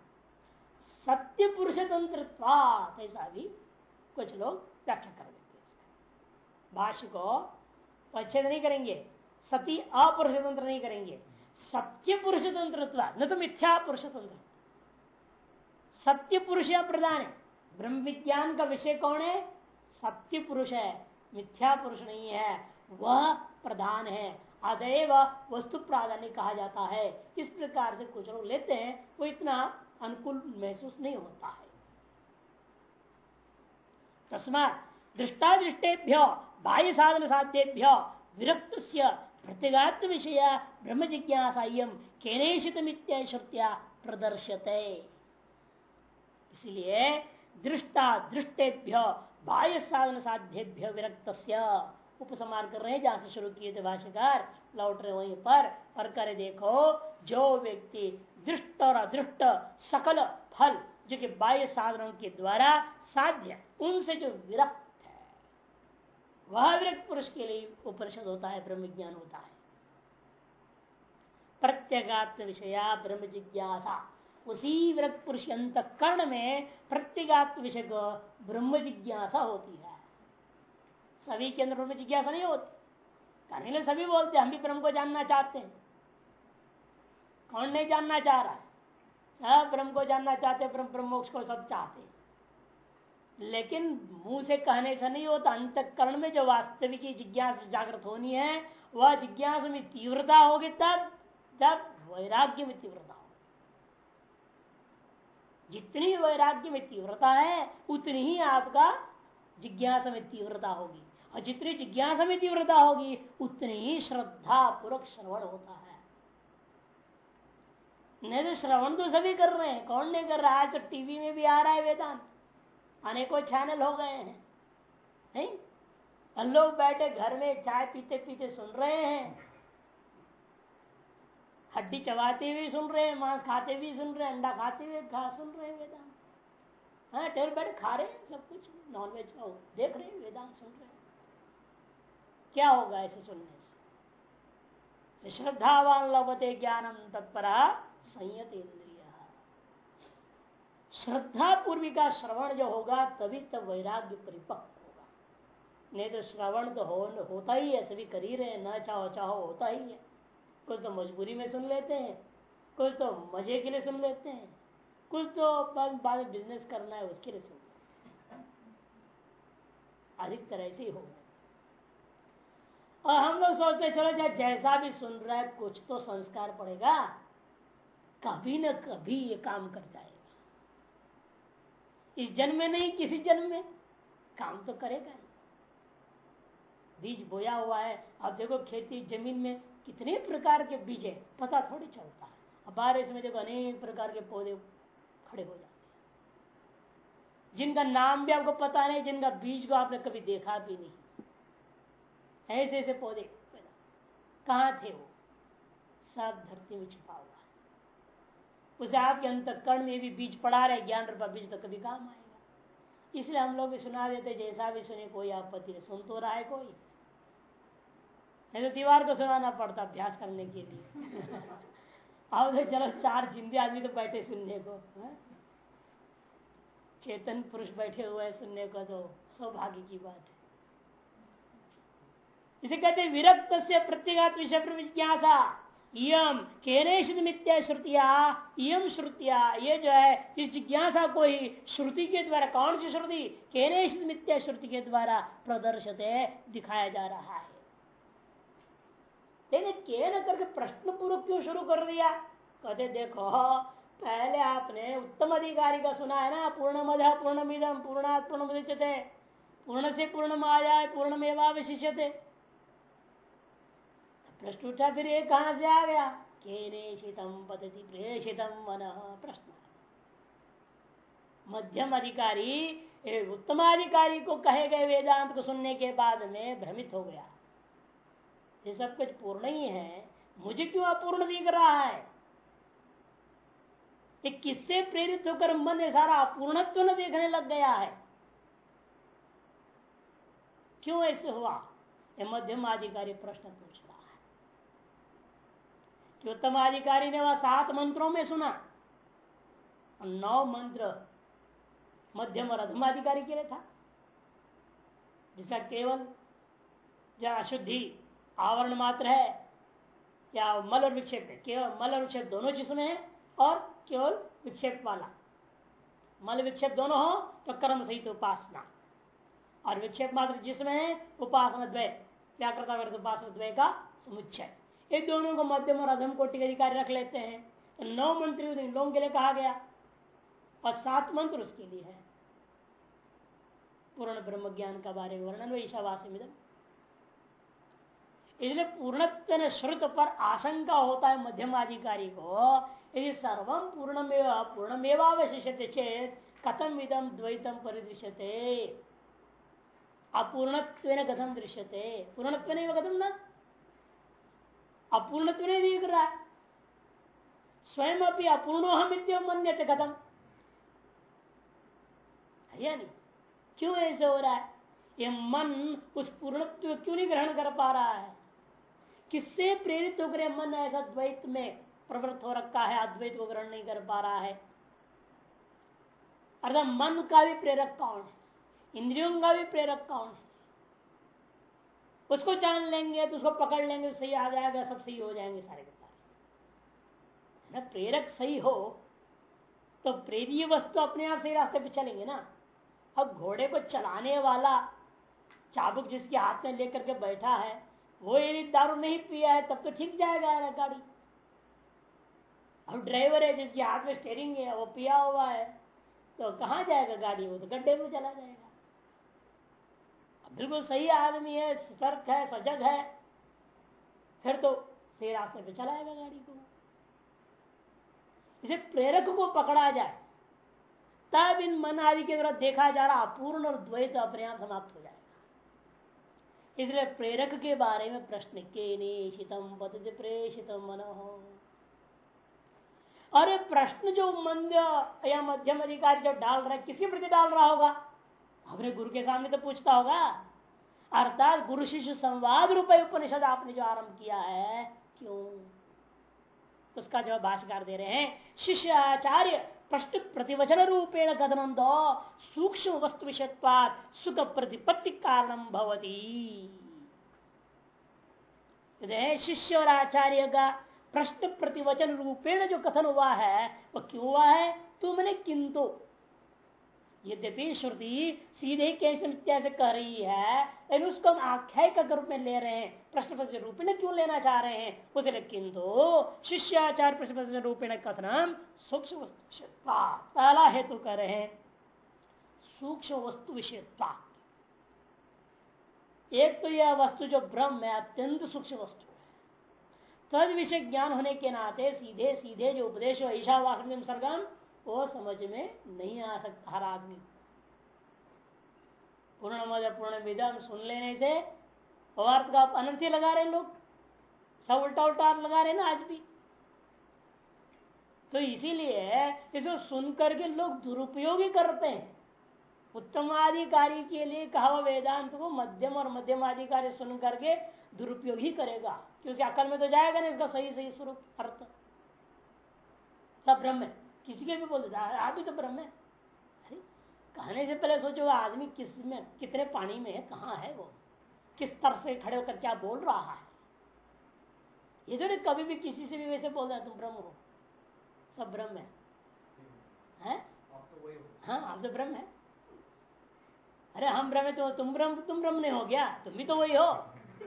सत्य पुरुष तंत्र ऐसा भी कुछ लोग व्याख्या कर देते भाष्य को अच्छे नहीं करेंगे। सती अपुरुष तंत्र नहीं करेंगे। सत्य पुरुष तंत्र न तो मिथ्या पुरुष तंत्र सत्य पुरुष या प्रधान है? ब्रह्म विज्ञान का विषय कौन है? सत्य पुरुष है। मिथ्या पुरुष नहीं है। वह प्रधान है। अदैव वस्तु प्राधान्य कहा जाता है। इस प्रकार से कुछ लोग लेते हैं, वो इतना अनुकूल महसूस नहीं होता है। तस्मा दृष्टादृष्टेभ्य, बाह्य साधन साध्येभ्य विरक्त प्रत्यगात्म विषय ब्रह्म जिज्ञासा केनेशित श्रुतिया प्रदर्शते इसलिए दृष्टा दृष्टेभ्य बाह्य साधन साध्येभ्य विरक्त उपसमार कर रहे जहाँ से शुरू किए थे भाष्यकार, लौट रहे वहीं पर। और करे देखो, जो व्यक्ति दृष्ट और अदृष्ट सकल फल, जो कि बाह्य साधनों के द्वारा साध्य उनसे जो विरक्त है, वह विरक्त पुरुष के लिए उपनिषद होता है ब्रह्म ज्ञान होता है। प्रत्यगात्म विषया ब्रह्म जिज्ञासा। उसी विरक्त पुरुष अंत कर्ण में प्रत्यगात्म विषय को ब्रह्म जिज्ञासा होती है। सभी के अंदर ब्रह्म जिज्ञासा नहीं होती। कहने सभी बोलते हम भी ब्रह्म को जानना चाहते हैं। कौन नहीं जानना चाह रहा? सब ब्रह्म को जानना चाहते ब्रह्म ब्रह्म को सब चाहते लेकिन मुँह से कहने से नहीं होता, अंतकरण में जो वास्तविक जिज्ञास जागृत होनी है, वह जिज्ञास में तीव्रता होगी तब, जब वैराग्य में तीव्रता जितनी वैराग्य में तीव्रता है, उतनी ही आपका जिज्ञासा में तीव्रता होगी। और जितनी जिज्ञासा में तीव्रता होगी, उतनी ही श्रद्धा पूर्वक श्रवण होता है। नहीं तो श्रवण तो सभी कर रहे हैं। कौन नहीं कर रहा? है तो टीवी में भी आ रहा है वेदांत। अनेकों चैनल हो गए हैं। नहीं? लोग बैठे घर में चाय पीते पीते सुन रहे हैं। हड्डी चबाते हुए सुन रहे हैं मांस खाते हुए सुन रहे हैं अंडा खाते हुए खा सुन रहे हैं वेदांत। हाँ टेबल बैठे खा रहे हैं सब कुछ नॉन वेज का देख रहे हैं वेदांत सुन रहे हैं। क्या होगा ऐसे सुनने से? श्रद्धावान लभते ज्ञानम तत्परा संयत इंद्रिय। श्रद्धा पूर्वी का श्रवण जो होगा तभी तब वैराग्य परिपक्व होगा। नहीं तो श्रवण तो हो, होता ही है सभी कर ही रहे न चाहो चाहो होता ही है। कुछ तो मजबूरी में सुन लेते हैं, कुछ तो मज़े के लिए सुन लेते हैं, कुछ तो बाद में बिज़नेस करना है उसके लिए सुन लेते हैं। अधिकतर ऐसे ही हो और हम लोग सोचते चलो चाहे जैसा भी सुन रहा है, कुछ तो संस्कार पड़ेगा, कभी न कभी ये काम कर जाएगा। इस जन्म में नहीं, किसी जन्म में काम तो करेगा बीज बोया हुआ है, अब देखो खेती ज़मीन में कितने प्रकार के बीज है, पता थोड़ी चलता है। अब बारिश में देखो अनेक प्रकार के पौधे खड़े हो जाते हैं। जिनका नाम भी आपको पता नहीं, जिनका बीज को आपने कभी देखा भी नहीं। ऐसे ऐसे पौधे कहा थे वो? सब धरती में छिपा हुआ उसे आपके अंत कर्ण में भी बीज पड़ा रहे, ज्ञान रूपा बीज तो कभी काम आएगा। इसलिए हम लोग भी सुना देते जैसा भी सुने, कोई आपत्ति सुन तो रहा है कोई। नहीं तो दीवार को सुनाना पड़ता अभ्यास करने के लिए। अब तो चलो, चार जिंदे आदमी तो बैठे सुनने को, है? चेतन पुरुष बैठे हुए सुनने को तो सौभाग्य की बात है। इसे कहते विरक्त से प्रत्येगात विषय पर जिज्ञासा। यम केनेशित मित्या श्रुतिया यम श्रुतिया। ये जो है, इस जिज्ञासा को ही श्रुति के द्वारा, कौन सी श्रुति? मित्या श्रुति के द्वारा प्रदर्शित दिखाया जा रहा है। लेकिन के न करके प्रश्न पूर्वक क्यों शुरू कर दिया? कहते, देखो, पहले आपने उत्तम अधिकारी का सुना है ना पूर्ण मधा पूर्ण मिदम पूर्णा पूर्ण पूर्ण से पूर्ण माया पूर्ण मेवावशिष्य प्रश्न उठा, फिर ये कहाँ से आ गया? केनेशितम पद्धति प्रेषितम मन, प्रश्न। मध्यम अधिकारी उत्तम अधिकारी को कहे गए वेदांत को सुनने के बाद में भ्रमित हो गया। ये सब कुछ पूर्ण ही है। मुझे क्यों अपूर्ण दिख रहा है? ये किससे प्रेरित होकर मन सारा अपूर्णत्व न देखने लग गया है? क्यों ऐसे हुआ? ये मध्यम अधिकारी प्रश्न पूछ रहा है। कि उत्तम अधिकारी ने वह सात मंत्रों में सुना। नौ मंत्र मध्यम और अधमाधिकारी के लिए था। जिसका केवल जो अशुद्धि आवरण मात्र है, या मल और विक्षेप है। केवल मल और विक्षेप दोनों जिसमें है, और केवल विक्षेप वाला। मल विक्षेप दोनों हो तो कर्म सहित उपासना। और विक्षेप मात्र जिसमें है, उपासना द्वय। व्याकृता उपासना द्वय का समुच्चय। ये दोनों को मध्यम और अधम कोटि के अधिकारी रख लेते हैं। तो नौ मंत्री लोगों के लिए कहा गया। और सात मंत्र उसके लिए है। पूर्ण ब्रह्म ज्ञान का बारे में वर्णन ईशावासी मिदम इसलिए पूर्णत्व श्रुत पर आशंका होता है मध्यम अधिकारी को, यदि सर्वम पूर्णमेव पूर्णमेवावशिष्य चेत कथम इदम द्वैतम परिदृश्यते। अपूर्णत्व कथम दृश्यते? पूर्णत्व नहीं कथम ना? अपूर्णत्व नहीं दिख रहा है स्वयं अभी अपूर्ण हम कथम है क्यों ऐसे हो रहा है? ये मन उस पूर्णत्व क्यों नहीं ग्रहण कर पा रहा है? किससे प्रेरित होकर मन ऐसा द्वैत में प्रवृत्त हो रखा है? अद्वैत को ग्रहण नहीं कर पा रहा है। अर्थात मन का भी प्रेरक कौन? है इंद्रियों का भी प्रेरक कौन? है उसको जान लेंगे तो उसको पकड़ लेंगे तो सही आ जाएगा, सब सही हो जाएँगे सारे के सारे। ना? प्रेरक सही हो तो प्रेरीय वस्तु अपने आप सही रास्ते पे चलेंगे ना। अब घोड़े को चलाने वाला चाबुक जिसके हाथ में लेकर के बैठा है वो यदि दारू नहीं पिया है, तब तो ठीक जाएगा गाड़ी। अब ड्राइवर है, जिसके हाथ में स्टेरिंग है, वो पिया हुआ है तो कहाँ जाएगा गाड़ी? वो तो गड्ढे में चला जाएगा। बिल्कुल सही आदमी है, सतर्क है, सजग है, फिर तो सही रास्ते पे चलाएगा गाड़ी को। इसे प्रेरक को पकड़ा जाए, तब इन मन आदि के द्वारा देखा जा रहा अपूर्ण और द्वैत अपने समाप्त हो जाए। इसलिए प्रेरक के बारे में प्रश्न के निशितम पद्धति प्रेषितम मन। अरे प्रश्न जो मंद या मध्यम अधिकारी जो डाल रहा है, किसके प्रति डाल रहा होगा? अपने गुरु के सामने तो पूछता होगा। अर्थात गुरु शिष्य संवाद रुपये उपनिषद आपने जो आरंभ किया है, क्यों? उसका जो भाष्यकार दे रहे हैं, शिष्य आचार्य प्रश्न प्रतिवचन रूपेण कथनम दो सूक्ष्म वस्तु विषयत्वाद सुख प्रतिपत्ति कारण भवती। शिष्य और आचार्य का प्रश्न प्रतिवचन रूपेण जो कथन हुआ है, वो क्यों हुआ है? तुमने किंतु यद्यपि श्रुति सीधे कैसे मिथ्या से कह रही है, लेकिन उसको हम आख्याय का रूप में ले रहे हैं प्रश्न प्रश्न रूप में क्यों लेना चाह रहे हैं? उसे किंतु शिष्याचार प्रश्न प्रश्न रूपेण कथन सूक्ष्म वस्तु पहला हेतु कर रहे हैं, सूक्ष्म वस्तु विषय एक तो यह वस्तु जो ब्रह्म है, अत्यंत सूक्ष्म वस्तु है। तद विषय ज्ञान होने के नाते सीधे सीधे जो उपदेश हो ईशावास सर्गम वो समझ में नहीं आ सकता, हर आदमी। पूर्ण मद पूर्ण विदम सुन लेने से अर्थ का अनर्थी लगा रहे लोग। सब उल्टा उल्टा लगा रहे ना आज भी। तो इसीलिए इसको सुन करके लोग दुरुपयोग ही करते हैं। उत्तमाधिकारी के लिए कहा वेदांत को मध्यम और मध्यम अधिकारी सुन करके दुरुपयोग ही करेगा क्योंकि अकल में तो जाएगा ना इसका सही सही स्वरूप, अर्थ। सब ब्रह्म है। किसी के भी बोल देता है आप भी तो ब्रह्म है। अरे कहने से पहले सोचो आदमी किसमें कितने पानी में है कहाँ है वो? किस तरह से खड़े होकर क्या बोल रहा है? ये जो कभी भी किसी से भी वैसे बोल रहे तुम ब्रह्म हो। सब ब्रह्म है। हैं? तो हाँ। आप तो ब्रह्म है। अरे हम ब्रह्म तो तुम ब्रह्म तुम ब्रह्म नहीं हो गया तुम भी तो वही हो।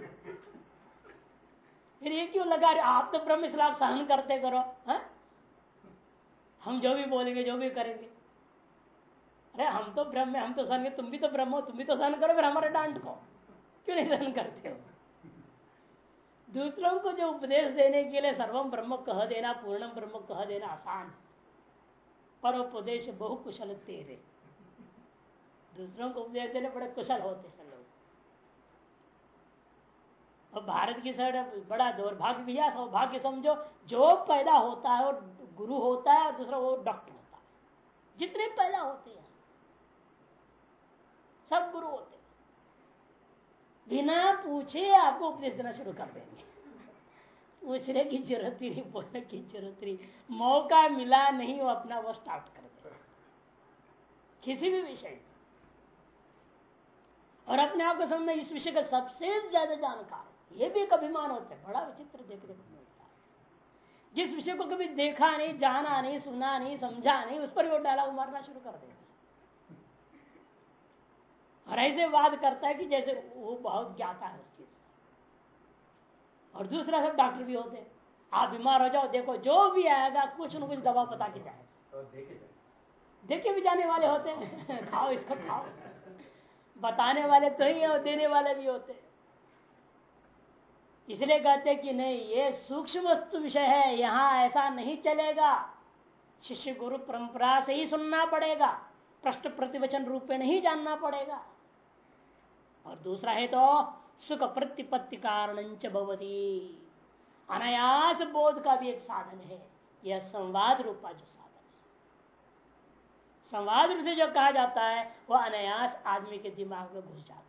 फिर ये क्यों लगा रहे आप तो ब्रह्म इसलिए आप सहन करते करो हा? हम जो भी बोलेंगे, जो भी करेंगे। अरे, हम तो ब्रह्म हम तो सहन तुम भी तो ब्रह्म हो, तुम भी तो सहन करो, फिर हमारे डांट को। क्यों नहीं सहन करते हो? दूसरों को जो उपदेश देने के लिए सर्वम ब्रह्म कह देना पूर्णम ब्रह्म कह देना आसान पर उपदेश बहु कुशल तेरे। दूसरों को उपदेश देने बड़े कुशल होते हैं लोग। और भारत की साइड बड़ा दुर्भाग्य भी है सौभाग्य समझो, जो पैदा होता है वो गुरु होता है और दूसरा वो डॉक्टर होता है। जितने पैदा होते हैं, सब गुरु होते हैं। बिना पूछे आपको उपदेश देना शुरू कर देंगे। पूछने की ज़रूरत ही नहीं, बोलने की ज़रूरत नहीं। मौका मिला नहीं, वो अपना वो स्टार्ट कर दे किसी भी विषय और अपने आप को समझ इस विषय का सबसे ज़्यादा जानकार, ये भी एक अभिमान होता है, बड़ा विचित्र देखने को जिस विषय को कभी देखा नहीं जाना नहीं सुना नहीं समझा नहीं उस पर वो डायलॉग मारना शुरू कर देगा। और ऐसे वाद करता है कि जैसे वो बहुत ज्ञाता है उस चीज़ और दूसरा सब डॉक्टर भी होते हैं। आप बीमार हो जाओ देखो जो भी आएगा कुछ न कुछ दवा पता के जाएगा। देखे भी जाने वाले होते हैं। खाओ इसको खाओ। बताने वाले तो ही है और देने वाले भी होते इसलिए कहते कि नहीं, ये सूक्ष्म वस्तु विषय है, यहाँ ऐसा नहीं चलेगा। शिष्य गुरु परंपरा से ही सुनना पड़ेगा प्रश्न प्रतिवचन रूप में नहीं जानना पड़ेगा। और दूसरा है तो सुख प्रतिपत्ति कारण भवती। अनायास बोध का भी एक साधन है, यह संवाद रूपा जो साधन है। संवाद रूप से जो कहा जाता है, वह अनायास आदमी के दिमाग में घुस जाता है।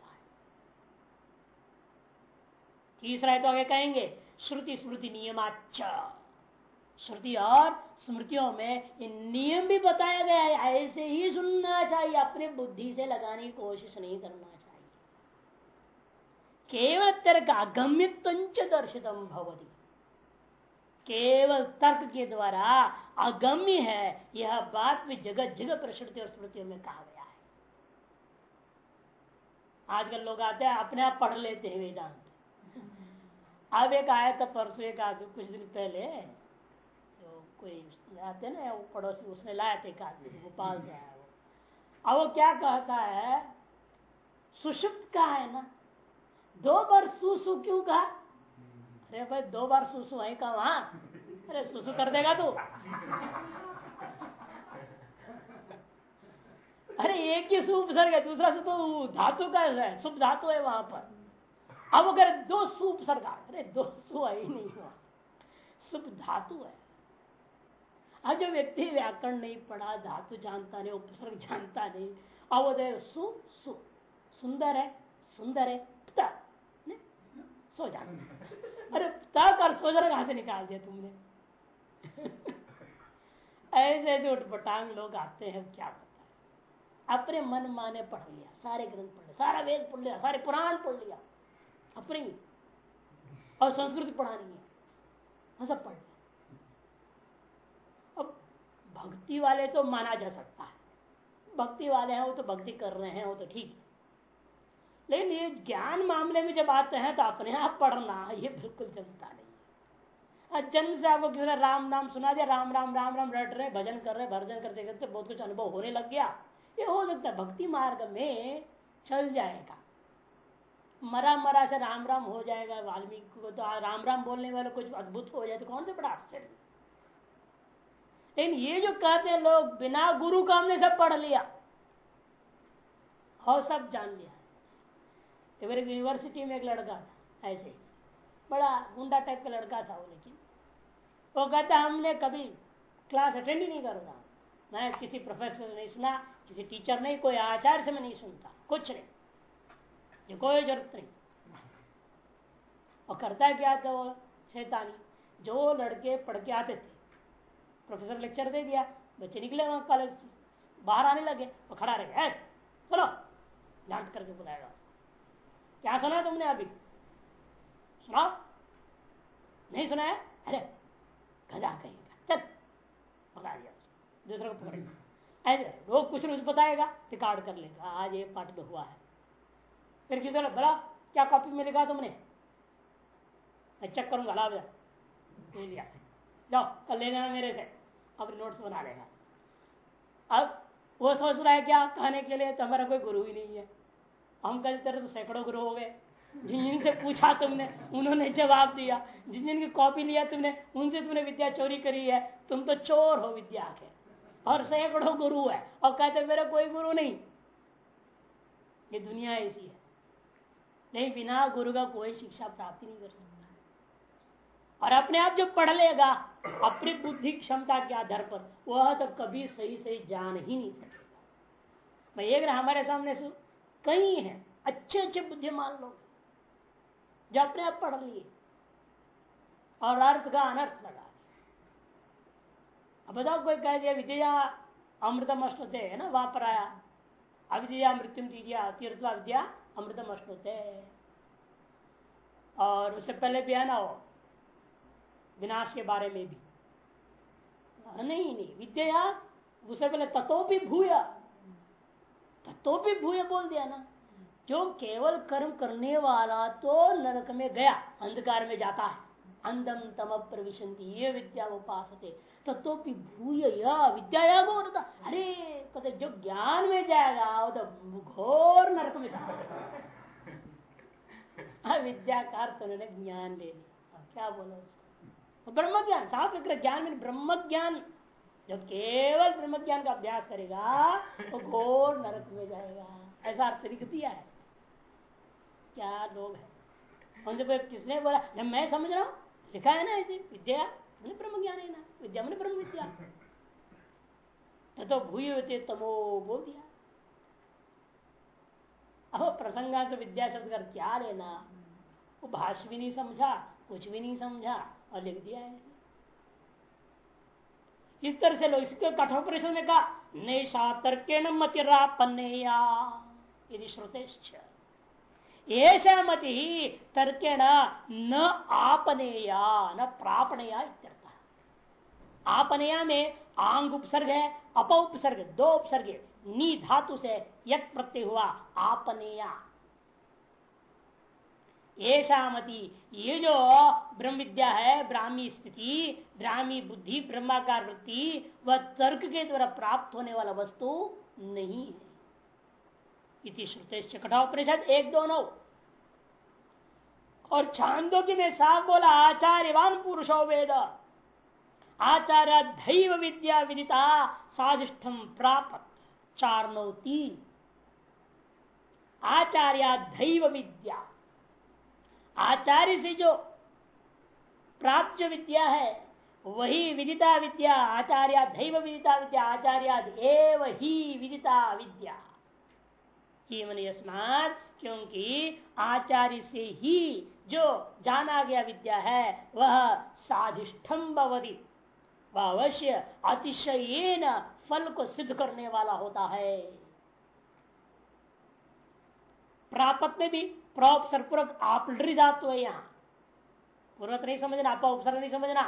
तीसरा है तो आगे कहेंगे, श्रुति स्मृति नियमाच श्रुति और स्मृतियों में ये नियम भी बताया गया है, ऐसे ही सुनना चाहिए, अपने बुद्धि से लगाने की कोशिश नहीं करना चाहिए। केवल तर्क अगम्यत्व दर्शितम भवती। केवल तर्क के द्वारा अगम्य है, यह बात भी जगत जगत प्रश्रुति और स्मृतियों में कहा गया है। आजकल लोग आते हैं, अपने आप पढ़ लेते हैं वेदांत। अब एक आया था, परसों एक आदमी कुछ दिन पहले तो कोई आते ना, वो पड़ोसी, उसने लाया था एक आदमी भोपाल से आया वो। अब वो क्या कहता है, सुषुप्त का है ना? दो बार सुसु क्यों कहा? अरे भाई, दो बार सुसु है कहा वहाँ। अरे सुसु कर देगा तू। अरे एक ही सुप सर गया दूसरा से तो धातु का है सुप धातु है वहाँ पर। अब अगर दो सूप सरकार अरे दो सु ही नहीं हुआ। सुप धातु है। अब जो व्यक्ति व्याकरण नहीं पढ़ा, धातु जानता नहीं, उपसर्ग जानता नहीं, अब वो दे सु सुंदर है सुंदर है, पता। सो जाना। अरे तक और सोचना कहाँ से निकाल दिया तुमने? ऐसे ऐसे उठपटांग लोग आते हैं क्या पता अपने मन माने पढ़ लिया, सारे ग्रंथ पढ़ लिया, सारा वेद पढ़ लिया, सारे पुराण पढ़ लिया। अपनी और संस्कृति पढ़ानी है। हाँ, सब पढ़ अब भक्ति वाले तो माना जा सकता है। भक्ति वाले हैं वो तो भक्ति कर रहे हैं वो तो ठीक है। लेकिन ये ज्ञान मामले में जब आते हैं तो अपने आप पढ़ना ये बिल्कुल चलता नहीं है। जन्म से आपको किसी ने राम नाम सुना दिया राम राम राम राम रट रहे भजन कर रहे भजन करते करते बहुत कुछ अनुभव होने लग गया। ये हो सकता है भक्ति मार्ग में चल जाएगा। मरा मरा से राम राम हो जाएगा, वाल्मीकि को तो राम राम बोलने वाले कुछ अद्भुत हो जाए तो कौन से बड़ा आश्चर्य? लेकिन ये जो कहते हैं लोग, बिना गुरु का हमने सब पढ़ लिया। और सब जान लिया। यूनिवर्सिटी में एक लड़का था, ऐसे बड़ा गुंडा टाइप का लड़का था वो लेकिन। वो कहता, हमने कभी क्लास अटेंड ही नहीं करता मैं किसी प्रोफेसर नहीं सुना, किसी टीचर नहीं, कोई आचार्य से मैं नहीं सुनता, कुछ नहीं। ये कोई ज़रूरत नहीं। और करता है क्या था वो शैतानी? जो लड़के पढ़ के आते थे। प्रोफेसर लेक्चर दे दिया, बच्चे निकले वहाँ कॉलेज बाहर आने लगे, वो खड़ा रहे सुनो, डांट करके बुलाएगा क्या सुना तुमने अभी? सुना? नहीं सुना है? अरे, गधा कहेगा, चल, पकड़ा दिया दूसरे को पकड़ ऐसे लोग कुछ रोज बताएगा, रिकॉर्ड कर लेगा, आज ये पाठ तो हुआ है। फिर किसी ने बोला क्या कॉपी में लिखा तुमने? मैं चेक करूँगा, ला लिया। जाओ, कल ले जाना मेरे से। अपने नोट्स बना लेना। अब वो सोच रहा है क्या, कहने के लिए तो हमारा कोई गुरु ही नहीं है। हम कल तरह तो सैकड़ों गुरु हो गए। जिन जिनसे पूछा तुमने, उन्होंने जवाब दिया। जिन जिनकी कॉपी लिया तुमने, उनसे तुमने विद्या चोरी करी है। तुम तो चोर हो विद्या के और सैकड़ों गुरु है। और कहते, मेरा कोई गुरु नहीं। ये दुनिया ऐसी है। नहीं, बिना गुरु का कोई शिक्षा प्राप्ति नहीं कर सकता। और अपने आप जो पढ़ लेगा, अपनी बुद्धि क्षमता के आधार पर, वह तो कभी सही सही जान ही नहीं सकेगा। मैं एक हमारे सामने से कई हैं अच्छे अच्छे बुद्धिमान लोग, जो अपने आप पढ़ लिए, और अर्थ का अनर्थ लगा अब बताओ, कोई कह दिया, विद्या अमृतम अष्टते है ना, वहाँ पर आया, अविद्या मृत्यु दीजिया तीर्थवा विद्या अमृतम अष्टते और उससे पहले भी है ना वो, विनाश के बारे में भी। नहीं नहीं, विद्या, उससे पहले तत्व भी भूया। तत्व भी भूया बोल दिया ना। जो केवल कर्म करने वाला तो नरक में गया, अंधकार में जाता है। अंधम तम प्रविशंति ये विद्या उपास तत्व भूय विद्या अरे कहते जो ज्ञान में जाएगा वो तो घोर नरक में जाएगा विद्या का अर्थ उन्होंने ज्ञान ले लिया। क्या बोला उसको? ब्रह्म ज्ञान साफ़ लिख ज्ञान में ब्रह्म ज्ञान जब केवल ब्रह्म ज्ञान का अभ्यास करेगा तो घोर नरक में जाएगा। ऐसा अर्थ लिख दिया है। क्या लोग है? उनसे किसने बोला? मैं समझ रहा हूँ। लिखा है ना ऐसे विद्या? ब्रह्म ज्ञान है ना. विद्या ब्रह्म विद्या तो भूय तमो बोल दिया अब प्रसंगा से विद्या शब्द कर क्या लेना वो भाष्य भी नहीं समझा कुछ भी नहीं समझा और लिख दिया है इस तरह से लोग इसके कठोर परिश्रम में कहा, नैशा तर्केण मतिरापन्ने यदि श्रुतेश्च। ऐसा मति ही तर्केण न आपनेया, न प्रापणया आपनया में आंग उपसर्ग है, अप उपसर्ग, दो उपसर्ग नी धातु से यत प्रत्यय हुआ, आपनेया। ऐसा मति ये जो ब्रह्म विद्या है, ब्राह्मी स्थिति, ब्राह्मी बुद्धि, ब्रह्माकार वृत्ति, वह तर्क के द्वारा प्राप्त होने वाला वस्तु नहीं है। इति श्रुतेश कठोपनिषद, एक दो नौ। और छांदोग्य में साफ़ बोला, आचार्यवान पुरुषो वेद। आचार्य दैव विद्या विदिता साधिष्ठम प्राप्त। चार नौ तीन आचार्य दैव विद्या। आचार्य से जो प्राप्त विद्या है, वही विदिता विद्या, आचार्य दैव विदिता विद्या, आचार्य एव ही विदिता विद्या। यस्मात, क्योंकि आचार्य से ही जो जाना गया विद्या है, वह साधिष्ठम वह अवश्य अतिशय फल को सिद्ध करने वाला होता है। प्रापत में भी प्रोपसर पूर्वक आप धातु है यहाँ। पूर्वत नहीं समझना आप उपसर्ग नहीं समझना।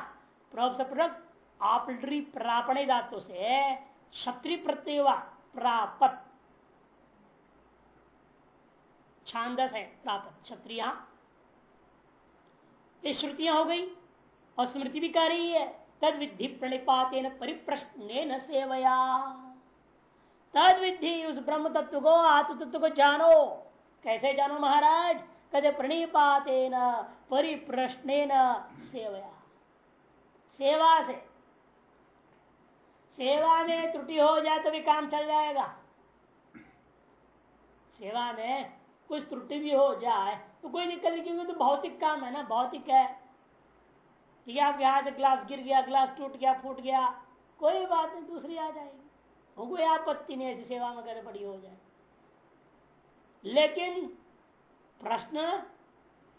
प्रोपसर पूर्वक आप प्रापणे धातु से क्षत्रि प्रत्यय प्रापत। छांदस है प्रापत क्षत्रिया। श्रुतियाँ हो गई, और स्मृति भी कह रही है। तद विधि प्रणिपात परिप्रश्न सेवया। तद विधि उस ब्रह्म तत्व को आत्म तत्व को जानो। कैसे जानो महाराज? कदे प्रणिपात परिप्रश्न सेवया। सेवा से। सेवा में त्रुटि हो जाए तो भी काम चल जाएगा। सेवा में कुछ त्रुटि भी हो जाए तो कोई दिक्कत नहीं, क्योंकि तो भौतिक काम है ना, भौतिक है। यहाँ से ग्लास गिर गया, ग्लास टूट गया, फूट गया, कोई बात नहीं, दूसरी आ जाएगी। हो कोई आपत्ति नहीं ऐसी सेवा में गड़बड़ी हो जाए। लेकिन प्रश्न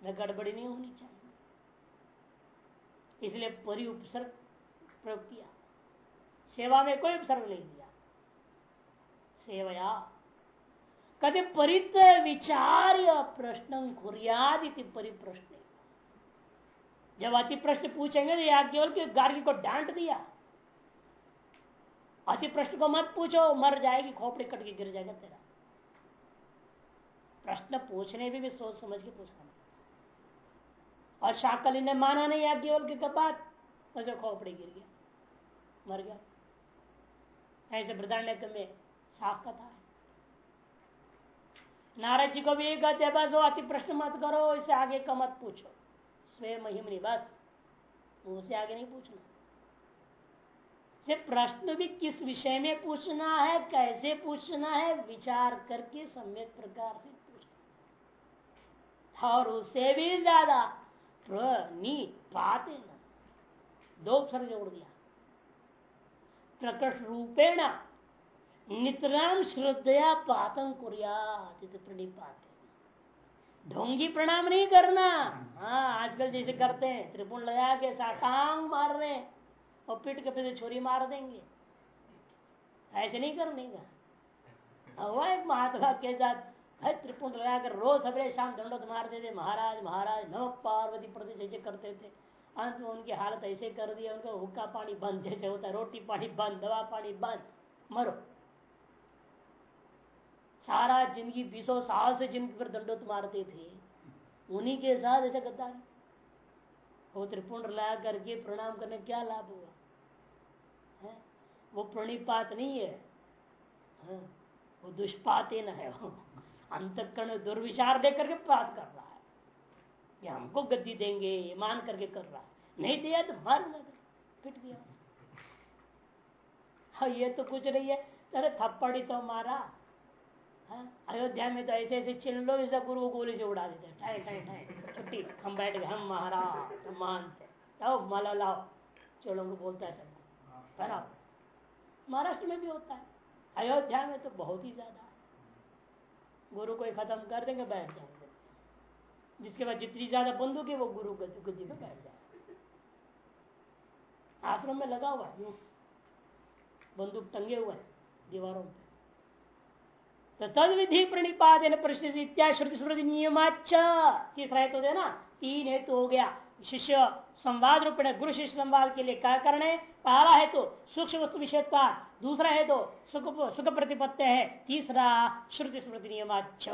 में गड़बड़ी नहीं होनी चाहिए। इसलिए परि उपसर्ग प्रयोग किया। सेवा में कोई उपसर्ग नहीं दिया सेवया। कभी परित विचार्य प्रश्न खुरियादि परिप्रश्न। जब अति प्रश्न पूछेंगे तो या केवल के गार्गी को डांट दिया। अति प्रश्न को मत पूछो मर जाएगी खोपड़ी कट के गिर जाएगा तेरा। प्रश्न पूछने भी, भी सोच समझ के पूछना और शाकली ने माना नहीं याज्ञवल के बाद? उसे खोपड़ी गिर गया मर गया। ऐसे बृदारण्य में साफ़ कथा है। नारद जी को भी कहते बस वो अति प्रश्न मत करो इससे आगे का मत पूछो। स्वयं महिमनी बस। उसे आगे नहीं पूछना। से प्रश्न भी किस विषय में पूछना है, कैसे पूछना है, विचार करके सम्यक प्रकार से पूछना। और उससे भी ज़्यादा पाते न। दो अक्षर जोड़ दिया। प्रकट रूपेण नितराम श्रद्धया पातन कुरिया प्रणिपात। ढोंगी प्रणाम नहीं करना। हाँ आजकल जैसे करते हैं त्रिपुण लगा के साटांग मार रहे और पीठ के पीछे छोरी मार देंगे। ऐसे नहीं करने का। हुआ एक महात्मा के साथ है त्रिपुण लगाकर रोज सवेरे शाम दंडोत मारते थे महाराज महाराज नव पार्वती प्रति जैसे करते थे। अंत में उनकी हालत ऐसे कर दी उनका हुक्का पानी बंद, जैसे होता है, रोटी पानी बंद, दवा पानी बंद, मरो। सारा ज़िंदगी बीसों साल से जिनके पर दंडोत मारते थे उन्हीं के साथ ऐसा करता वो त्रिपुण ला करके प्रणाम करने क्या लाभ हुआ? है? वो प्रणिपात नहीं है, है? वो दुष्पाते न है वो। अंतकरण दुर्विचार देकर के बात कर रहा है। कि हमको गद्दी देंगे मान करके कर रहा है। नहीं दिया तो मार पिट दिया। हाँ ये तो कुछ नहीं है। अरे थप्पड़ी तो मारा। हाँ? अयोध्या में तो ऐसे ऐसे चिन्ह लोग इस गुरु को गोली से उड़ा देते ठाई ठाई छुट्टी, हम बैठ गए। हम महाराज, हम मानते लाओ माला लाओ। चलो बोलता है सबको। महाराष्ट्र में भी होता है। अयोध्या में तो बहुत ही ज़्यादा गुरु को खत्म कर देंगे, बैठ जाएँगे। जिसके बाद जितनी ज़्यादा बंदूक है, वो गुरु गद्दी पे बैठ जाए आश्रम में लगा हुआ है। बंदूक टंगे हुए हैं दीवारों पे। तो तद विधि प्रणिपादन इत्यादि श्रुति स्मृति नियमाच तीसरा हेतु देना तीन हेतु हो गया। शिष्य संवाद रूप में गुरु शिष्य संवाद के लिए क्या कारण है? पहला है तो सूक्ष्म वस्तु विषय दूसरा है तो सुख सुख प्रतिपत्ति है। तीसरा श्रुति स्मृति नियमाच